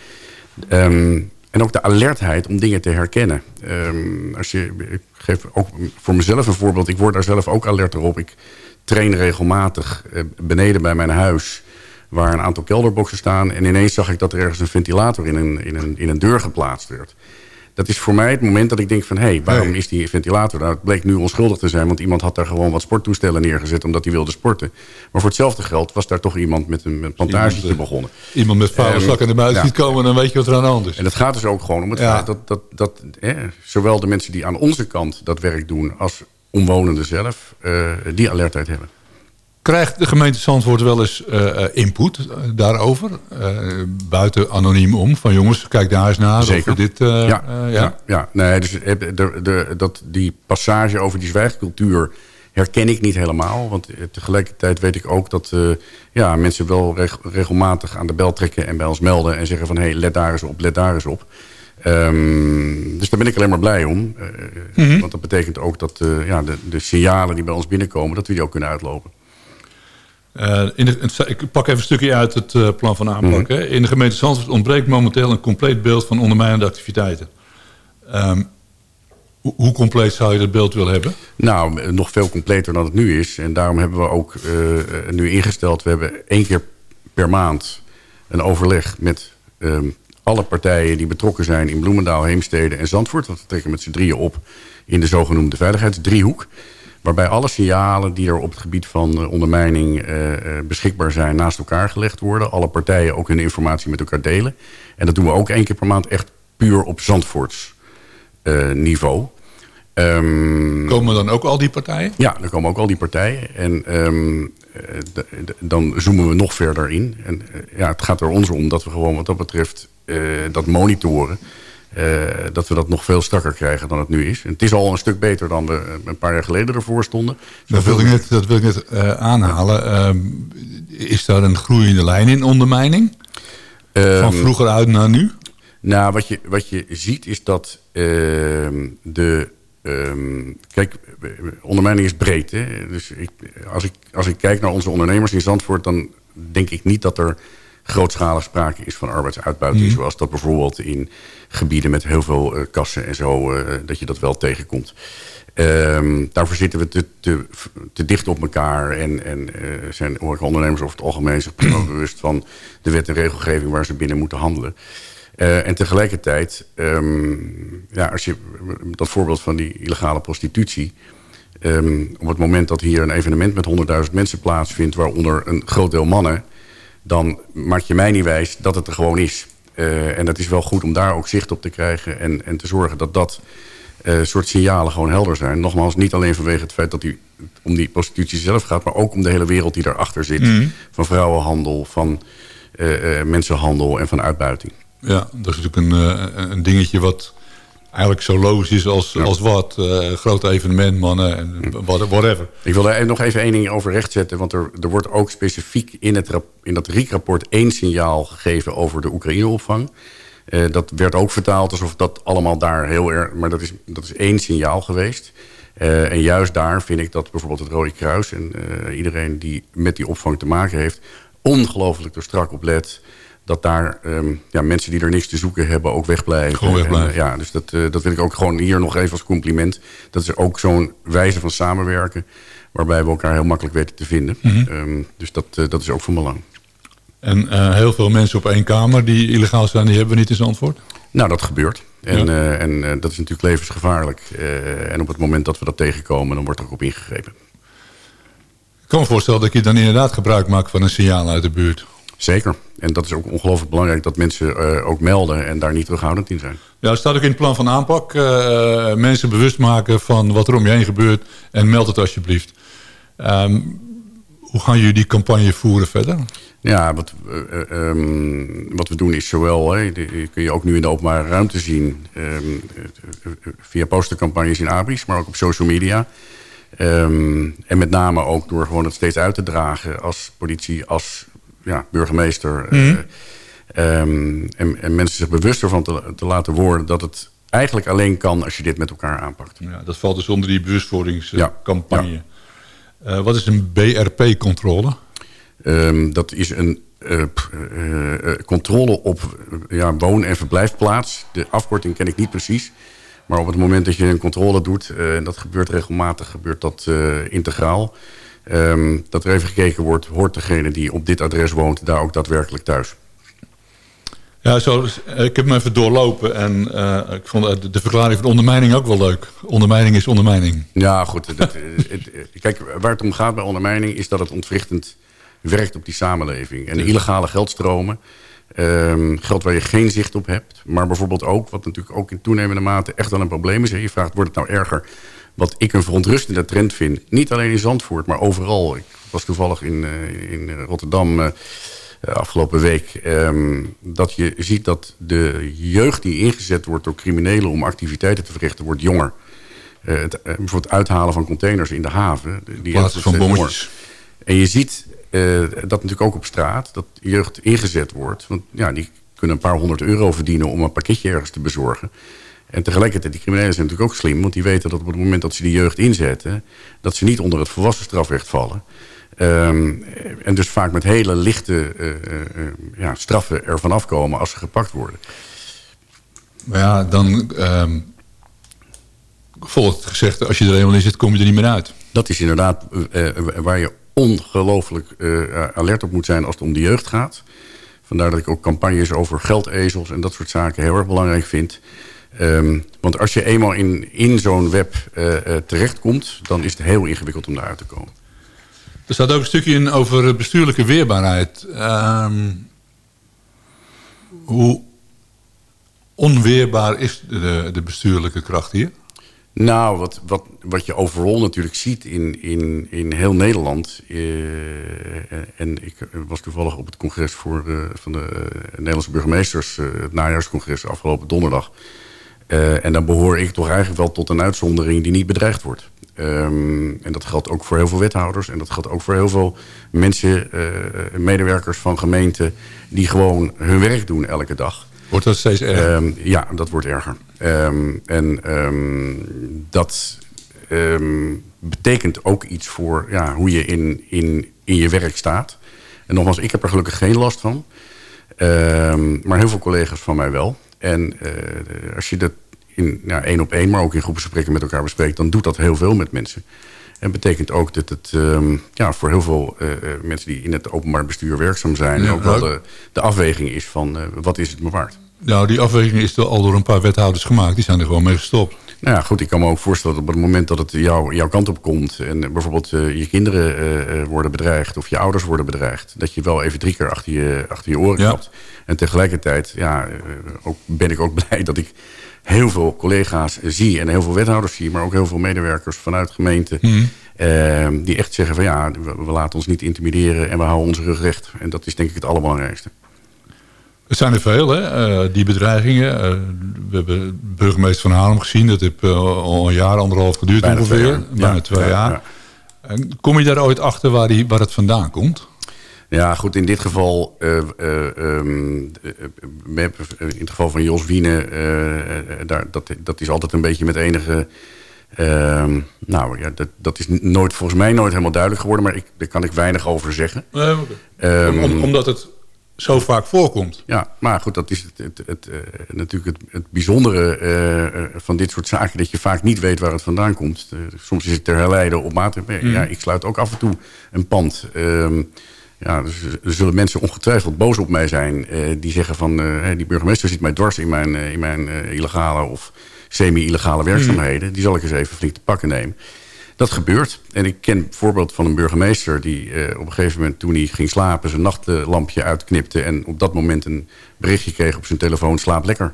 Ehm, en ook de alertheid om dingen te herkennen. Ehm, als je, ik geef ook voor mezelf een voorbeeld. Ik word daar zelf ook alert op. Ik train regelmatig eh, beneden bij mijn huis... waar een aantal kelderboxen staan. En ineens zag ik dat er ergens een ventilator in een, in een, in een deur geplaatst werd. Dat is voor mij het moment dat ik denk van... hé, hey, waarom is die ventilator? Nou, het bleek nu onschuldig te zijn... want iemand had daar gewoon wat sporttoestellen neergezet... omdat hij wilde sporten. Maar voor hetzelfde geld was daar toch iemand met een, plantagetje Iemand, eh, begonnen. Iemand met naar buiten ja. ziet komen... dan weet je wat er aan de hand is. En het gaat dus ook gewoon om het Ja. feit dat, dat, dat hè, zowel de mensen die aan onze kant dat werk doen... als omwonenden zelf, eh, die alertheid hebben. Krijgt de gemeente Zandvoort wel eens eh, eh, input daarover? Buiten anoniem om. Van jongens, kijk daar eens naar. Zeker. Of dit, ja, eh, ja. ja, Nee, dus de, de, dat, die passage over die zwijgcultuur herken ik niet helemaal. Want tegelijkertijd weet ik ook dat ja, mensen wel reg- regelmatig aan de bel trekken... en bij ons melden en zeggen van... hé, hey, let daar eens op, let daar eens op. Ehm, dus daar ben ik alleen maar blij om. Eh, Mhm. Want dat betekent ook dat eh, ja, de, de signalen die bij ons binnenkomen... dat we die ook kunnen uitlopen. Eh, in de, ik pak even een stukje uit het plan van aanpak. Mhm. hè. In de gemeente Zandvoort ontbreekt momenteel een compleet beeld van ondermijnende activiteiten. Ehm, hoe, hoe compleet zou je dat beeld willen hebben? Nou, nog veel completer dan het nu is. En daarom hebben we ook nu ingesteld... we hebben één keer per maand een overleg met ehm, alle partijen... die betrokken zijn in Bloemendaal, Heemstede en Zandvoort. Want we trekken met z'n drieën op in de zogenoemde veiligheidsdriehoek. Waarbij alle signalen die er op het gebied van eh, ondermijning eh, eh, beschikbaar zijn... naast elkaar gelegd worden. Alle partijen ook hun informatie met elkaar delen. En dat doen we ook één keer per maand echt puur op Zandvoorts niveau. Ehm, Komen dan ook al die partijen? ja, dan komen ook al die partijen. En ehm, eh, dan zoomen we nog verder in. En ja, het gaat er ons om dat we gewoon wat dat betreft dat monitoren. eh, dat we dat nog veel strakker krijgen dan het nu is. En het is al een stuk beter dan we eh, een paar jaar geleden ervoor stonden. Dat wil ik net, dat wil ik net eh, aanhalen. Ehm, is daar een groeiende lijn in ondermijning? Van Ehm, vroeger uit naar nu? Nou, wat je, wat je ziet is dat ehm, de... kijk, eh, ondermijning is breed. Hè? Dus ik, als, ik, als ik kijk naar onze ondernemers in Zandvoort... dan denk ik niet dat er grootschalig sprake is van arbeidsuitbuiting... Mhm. zoals dat bijvoorbeeld in gebieden met heel veel eh, kassen en zo... eh, dat je dat wel tegenkomt. Ehm, daarvoor zitten we te, te, te dicht op elkaar en, en eh, zijn ondernemers over het algemeen zich prima bewust van de wet en regelgeving waar ze binnen moeten handelen. En tegelijkertijd, ehm, ja, als je dat voorbeeld van die illegale prostitutie. ehm, op het moment dat hier een evenement met 100.000 mensen plaatsvindt, waaronder een groot deel mannen, dan maak je mij niet wijs dat het er gewoon is. Eh, en dat is wel goed om daar ook zicht op te krijgen en, en te zorgen dat dat eh, soort signalen gewoon helder zijn. Nogmaals, niet alleen vanwege het feit dat die om die prostitutie zelf gaat, maar ook om de hele wereld die daarachter zit. Mhm. Van vrouwenhandel, van eh, eh, mensenhandel en van uitbuiting. Ja, dat is natuurlijk een, eh, een dingetje wat eigenlijk zo logisch is als, als wat. eh grote evenementmannen en what- whatever. Ik wil daar nog even één ding over rechtzetten. Want er, er wordt ook specifiek in, het, in dat RIEK-rapport één signaal gegeven over de Oekraïne-opvang. Eh, dat werd ook vertaald alsof dat allemaal daar heel erg... Maar dat is, dat is één signaal geweest. Eh, en juist daar vind ik dat bijvoorbeeld het Rode Kruis... en iedereen die met die opvang te maken heeft... ongelooflijk er strak op let... dat daar ehm, ja, mensen die er niks te zoeken hebben ook wegblijven. Gewoon wegblijven. En, eh, ja, dus dat, eh, dat wil ik ook gewoon hier nog even als compliment. Dat is ook zo'n wijze van samenwerken... waarbij we elkaar heel makkelijk weten te vinden. Mhm. Ehm, dus dat, eh, dat is ook van belang. En heel veel mensen op één kamer die illegaal zijn, die hebben we niet in Zandvoort. Nou, dat gebeurt. En, Ja. en dat is natuurlijk levensgevaarlijk. En op het moment dat we dat tegenkomen, dan wordt er ook op ingegrepen. Ik kan me voorstellen dat je dan inderdaad gebruik maakt van een signaal uit de buurt. Zeker. En dat is ook ongelooflijk belangrijk dat mensen eh, ook melden en daar niet terughoudend in zijn. Ja, staat ook in het plan van aanpak. eh, mensen bewust maken van wat er om je heen gebeurt. En meld het alsjeblieft. Ehm, hoe gaan jullie die campagne voeren verder? Ja, wat, eh, eh, ehm, wat we doen is zowel, hè, die kun je ook nu in de openbare ruimte zien... ehm, eh, eh, via postercampagnes in ABRI's, maar ook op social media. En met name ook door gewoon het steeds uit te dragen als politie, als ja, burgemeester. eh, Mhm. ehm, en, en mensen zich bewuster van te, te laten worden... dat het eigenlijk alleen kan als je dit met elkaar aanpakt. Ja, dat valt dus onder die bewustwordingscampagne. Eh, wat is een BRP-controle? Ehm, dat is een eh, controle op ja, woon- en verblijfplaats. De afkorting ken ik niet precies. Maar op het moment dat je een controle doet, eh, en dat gebeurt regelmatig, gebeurt dat eh, integraal. Ehm, dat er even gekeken wordt, hoort degene die op dit adres woont daar ook daadwerkelijk thuis. Ja, zo, eh, ik heb hem even doorlopen en eh, ik vond de- de verklaring van ondermijning ook wel leuk. Ondermijning is ondermijning. Ja, goed. Dat, eh, het, eh, kijk, waar het om gaat bij ondermijning is dat het ontwrichtend werkt op die samenleving. En de illegale geldstromen, ehm, geld waar je geen zicht op hebt. Maar bijvoorbeeld ook, wat natuurlijk ook in toenemende mate echt wel een probleem is. Hè. Je vraagt, wordt het nou erger? Wat ik een verontrustende trend vind. Niet alleen in Zandvoort, maar overal. Ik was toevallig in, eh, in Rotterdam... eh, eh, afgelopen week... ehm, dat je ziet dat de jeugd die ingezet wordt door criminelen... om activiteiten te verrichten, wordt jonger. Eh, het, eh, bijvoorbeeld uithalen van containers in de haven. Die plaats van bommetjes. En je ziet eh, dat natuurlijk ook op straat, dat jeugd ingezet wordt. Want ja, die kunnen een paar honderd euro verdienen om een pakketje ergens te bezorgen. En tegelijkertijd, die criminelen zijn natuurlijk ook slim... want die weten dat op het moment dat ze die jeugd inzetten... dat ze niet onder het volwassen strafrecht vallen. Ehm, en dus vaak met hele lichte eh, eh, ja, straffen ervan afkomen als ze gepakt worden. Maar ja, dan ehm, volgt het gezegde... als je er eenmaal in zit, kom je er niet meer uit. Dat is inderdaad waar je ongelooflijk alert op moet zijn als het om de jeugd gaat. Vandaar dat ik ook campagnes over geldezels en dat soort zaken heel erg belangrijk vind. Ehm, want als je eenmaal in, in zo'n web eh, eh, terechtkomt... dan is het heel ingewikkeld om daaruit te komen. Er staat ook een stukje in over bestuurlijke weerbaarheid. Ehm, hoe onweerbaar is de, de bestuurlijke kracht hier? Nou, wat, wat, wat je overal natuurlijk ziet in, in, in heel Nederland... eh, en ik was toevallig op het congres voor, van de Nederlandse burgemeesters... het najaarscongres afgelopen donderdag. Eh, en dan behoor ik toch eigenlijk wel tot een uitzondering die niet bedreigd wordt. Ehm, en dat geldt ook voor heel veel wethouders. En dat geldt ook voor heel veel mensen, eh, medewerkers van gemeenten... die gewoon hun werk doen elke dag. Wordt dat steeds erger? Ehm, ja, dat wordt erger. Ehm, en dat betekent ook iets voor ja, hoe je in, in, in je werk staat. En nogmaals, ik heb er gelukkig geen last van. Maar heel veel collega's van mij wel. En eh, als je dat in ja, één op één, maar ook in groepsgesprekken met elkaar bespreekt... dan doet dat heel veel met mensen. En betekent ook dat het ehm, ja, voor heel veel eh, eh, mensen die in het openbaar bestuur werkzaam zijn... Ja, ook wel nou, de, de afweging is van wat is het me waard. Nou, die afweging is er al door een paar wethouders gemaakt. Die zijn er gewoon mee gestopt. Nou ja, goed, ik kan me ook voorstellen dat op het moment dat het jou, jouw kant op komt... en bijvoorbeeld eh, je kinderen eh, eh, worden bedreigd of je ouders worden bedreigd... dat je wel even drie keer achter je, achter je oren klapt. En tegelijkertijd ja, ook, ben ik ook blij dat ik heel veel collega's zie... en heel veel wethouders zie, maar ook heel veel medewerkers vanuit gemeenten... Mhm. die echt zeggen van ja, we, we laten ons niet intimideren en we houden onze rug recht. En dat is denk ik het allerbelangrijkste. Het zijn er veel, hè, eh, die bedreigingen. Eh, we hebben burgemeester van Haarlem gezien. Dat heeft eh, al een jaar, anderhalf geduurd Bijna ongeveer. twee jaar. Bijna Ja, twee ja, jaar. ja. Kom je daar ooit achter waar, die, waar het vandaan komt? Ja, goed, in dit geval, eh, eh, ehm, eh, in het geval van Jos Wiene, daar, dat, dat is altijd een beetje met enige... ehm, nou ja, dat, dat is nooit, volgens mij nooit helemaal duidelijk geworden, maar ik, daar kan ik weinig over zeggen. Nee. Ehm, Om- omdat het zo vaak voorkomt. Ja, maar goed, dat is het, het, het, eh, natuurlijk het, bijzondere eh, eh, van dit soort zaken... dat je vaak niet weet waar het vandaan komt. Soms is het ter herleiden op maatregelen. Mhm. Ja, ik sluit ook af en toe een pand. Ehm, ja, dus er zullen mensen ongetwijfeld boos op mij zijn... die zeggen van, die burgemeester zit mij dwars in mijn, in mijn illegale of semi-illegale werkzaamheden. Die zal ik eens even flink te pakken nemen. Dat gebeurt. En ik ken een voorbeeld van een burgemeester... die eh, op een gegeven moment toen hij ging slapen... zijn nachtlampje uitknipte... en op dat moment een berichtje kreeg op zijn telefoon... slaap lekker.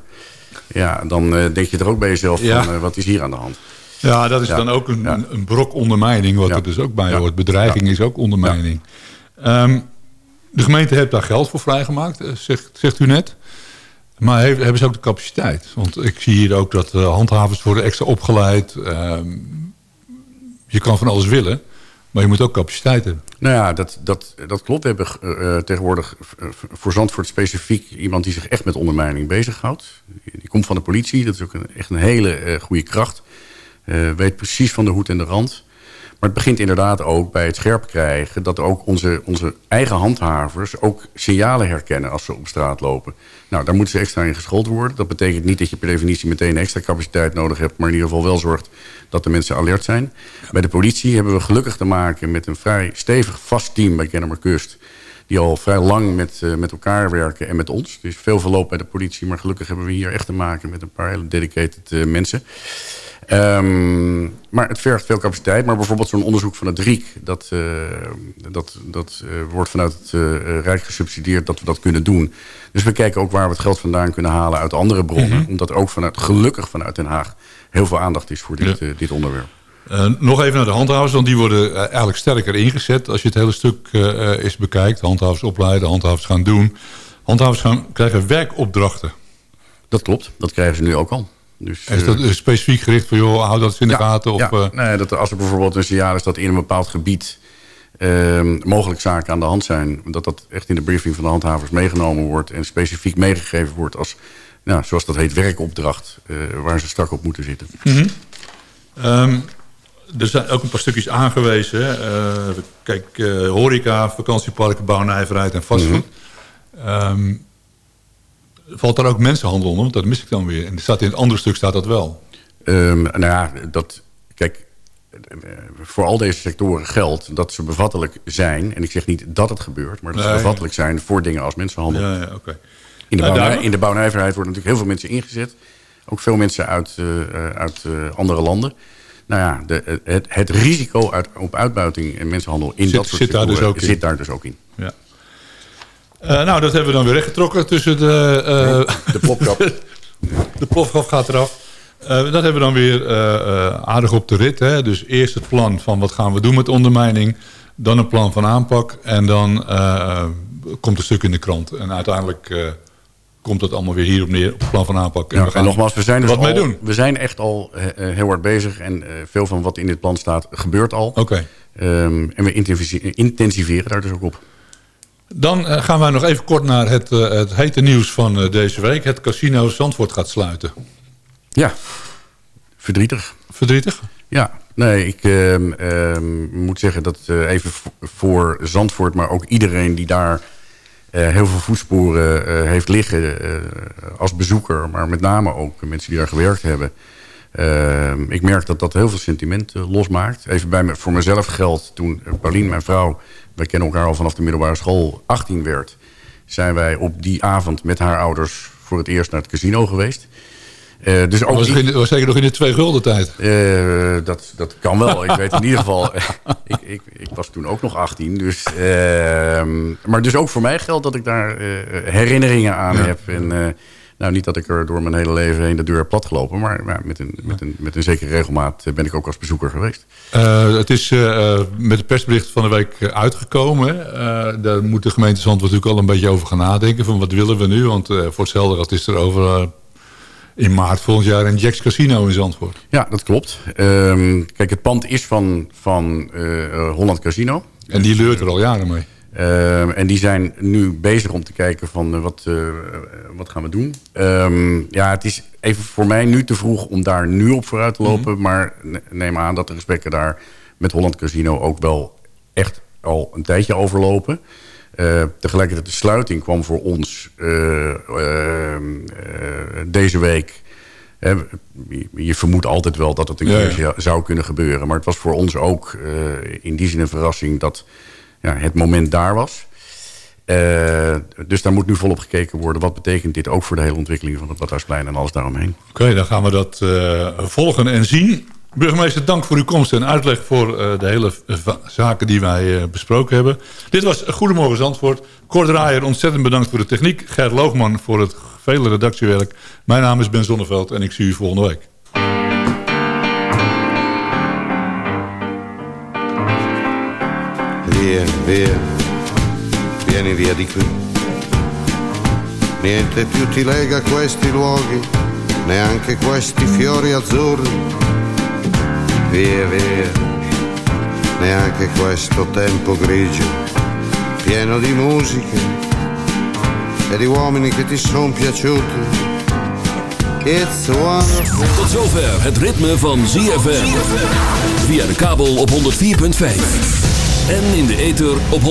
Ja, dan eh, denk je er ook bij jezelf Ja. van... eh, wat is hier aan de hand? Ja, dat is Ja. dan ook een, Ja. een, brok ondermijning, wat er dus ook bij hoort. Bedreiging is ook ondermijning. Ehm, de gemeente heeft daar geld voor vrijgemaakt, zegt, zegt u net. Maar hebben ze ook de capaciteit? Want ik zie hier ook dat handhavers worden extra opgeleid. Ehm, je kan van alles willen, maar je moet ook capaciteit hebben. Nou ja, dat, dat, dat klopt. We hebben eh, tegenwoordig eh, voor Zandvoort specifiek... iemand die zich echt met ondermijning bezighoudt. Die komt van de politie. Dat is ook een, echt een hele eh, goede kracht. Weet precies van de hoed en de rand. Maar het begint inderdaad ook bij het scherp krijgen... dat ook onze, onze eigen handhavers ook signalen herkennen als ze op straat lopen. Nou, daar moeten ze extra in geschoold worden. Dat betekent niet dat je per definitie meteen extra capaciteit nodig hebt... maar in ieder geval wel zorgt dat de mensen alert zijn. Bij de politie hebben we gelukkig te maken met een vrij stevig vast team bij Kennemer Kust... die al vrij lang met, eh, met elkaar werken en met ons. Er is veel verloop bij de politie, maar gelukkig hebben we hier echt te maken... met een paar hele dedicated eh, mensen... Ehm, maar het vergt veel capaciteit. Maar bijvoorbeeld zo'n onderzoek van het RIEK... dat, eh, dat, dat wordt vanuit het Rijk gesubsidieerd dat we dat kunnen doen. Dus we kijken ook waar we het geld vandaan kunnen halen uit andere bronnen. Mhm. Omdat ook vanuit, gelukkig vanuit Den Haag heel veel aandacht is voor dit, Ja. dit onderwerp. Eh, nog even naar de handhavers, want die worden eh, eigenlijk sterker ingezet... als je het hele stuk eh, eens bekijkt. Handhavers opleiden, handhavers gaan doen. Handhavers gaan, krijgen werkopdrachten. Dat klopt, dat krijgen ze nu ook al. Dus, is dat specifiek gericht van, joh, hou dat in de gaten? Of, ja, nee, dat als er bijvoorbeeld een signaal is dat in een bepaald gebied... ehm, mogelijk zaken aan de hand zijn... dat dat echt in de briefing van de handhavers meegenomen wordt... en specifiek meegegeven wordt als, nou, zoals dat heet, werkopdracht... waar ze strak op moeten zitten. Ehm, er zijn ook een paar stukjes aangewezen. hè. Eh, kijk, eh, horeca, vakantieparken, bouwnijverheid en fastfood. Ehm, valt daar ook mensenhandel onder? Want dat mis ik dan weer. En staat in het andere stuk staat dat wel. Ehm, nou ja, dat, kijk, voor al deze sectoren geldt dat ze bevattelijk zijn. En ik zeg niet dat het gebeurt, maar dat ze bevattelijk zijn voor dingen als mensenhandel. Ja, ja. In, de Nou, in de bouwnijverheid worden natuurlijk heel veel mensen ingezet. Ook veel mensen uit, eh, uit andere landen. Nou ja, de, het, het risico uit, op uitbuiting en mensenhandel in Zit- dat soort zit daar dus ook in. zit daar dus ook in. Ja. Eh, nou, dat hebben we dan weer rechtgetrokken tussen de... eh, de plopkap. de plofkap gaat eraf. Eh, dat hebben we dan weer aardig op de rit. Hè? Dus eerst het plan van wat gaan we doen met ondermijning. Dan een plan van aanpak. En dan komt een stuk in de krant. En uiteindelijk komt het allemaal weer hierop neer. Op het plan van aanpak. Ja, we en nogmaals, we zijn, dus wat al, mee doen. we zijn echt al eh, eh, heel hard bezig. En eh, veel van wat in dit plan staat gebeurt al. Oké. Ehm, en we intensive- intensiveren daar dus ook op. Dan gaan wij nog even kort naar het, het hete nieuws van deze week. Het casino Zandvoort gaat sluiten. Ja, verdrietig. Verdrietig? Ja, nee, ik ehm, ehm, moet zeggen dat even voor Zandvoort... maar ook iedereen die daar eh, heel veel voetsporen eh, heeft liggen... eh, als bezoeker, maar met name ook mensen die daar gewerkt hebben... Ik merk dat dat heel veel sentiment losmaakt. Even bij me, voor mezelf geldt, toen Paulien, mijn vrouw... wij kennen elkaar al vanaf de middelbare school, 18 werd... zijn wij op die avond met haar ouders voor het eerst naar het casino geweest... Eh, dus ook was, zeker nog in de twee gulden tijd. eh, dat, dat kan wel. Ik weet in ieder geval... ik, ik, ik was toen ook nog 18. Dus, ehm, maar dus ook voor mij geldt dat ik daar eh, herinneringen aan Ja. heb. En, nou, niet dat ik er door mijn hele leven heen de deur heb platgelopen. Maar ja, met, een, met, een, met een zekere regelmaat ben ik ook als bezoeker geweest. Het is met het persbericht van de week uitgekomen. Daar moet de gemeente Zandvoort natuurlijk al een beetje over gaan nadenken. Van wat willen we nu? Want voor hetzelfde geld is er over in maart volgend jaar een Jacks Casino in Zandvoort. Ja, dat klopt. Ehm, kijk, het pand is van, van eh, eh, Holland Casino. En die leurt er al jaren mee. Ehm, en die zijn nu bezig om te kijken van eh, wat, wat gaan we doen. Ehm, ja, het is even voor mij nu te vroeg om daar nu op vooruit te lopen. Maar ne- neem aan dat de gesprekken daar met Holland Casino ook wel echt al een tijdje overlopen. Eh, tegelijkertijd de sluiting kwam voor ons eh, ehm, eh, deze week. Hè, je, je vermoedt altijd wel dat het een Ja, ja. keertje zou kunnen gebeuren. Maar het was voor ons ook in die zin een verrassing dat ja, het moment daar was. Dus daar moet nu volop gekeken worden. Wat betekent dit ook voor de hele ontwikkeling van het Badhuisplein en alles daaromheen? Oké, dan gaan we dat volgen en zien. Burgemeester, dank voor uw komst en uitleg voor eh, de hele zaken die wij eh, besproken hebben. Dit was Goedemorgen Zandvoort. Kort Draaier, ontzettend bedankt voor de techniek. Gert Loogman voor het vele redactiewerk. Mijn naam is Ben Zonneveld en ik zie u volgende week. Via, via, vieni via di qui. Niente più ti lega questi luoghi, neanche questi fiori azzurri. Via, via, neanche questo tempo grigio, pieno di musiche e di uomini che ti sono piaciuti. It's wonderful. Tot zover het ritme van ZFM. Via de kabel op 104.5. En in de ether op 106.9.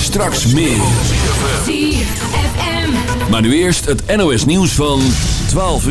Straks meer. Maar nu eerst het NOS nieuws van 12 uur.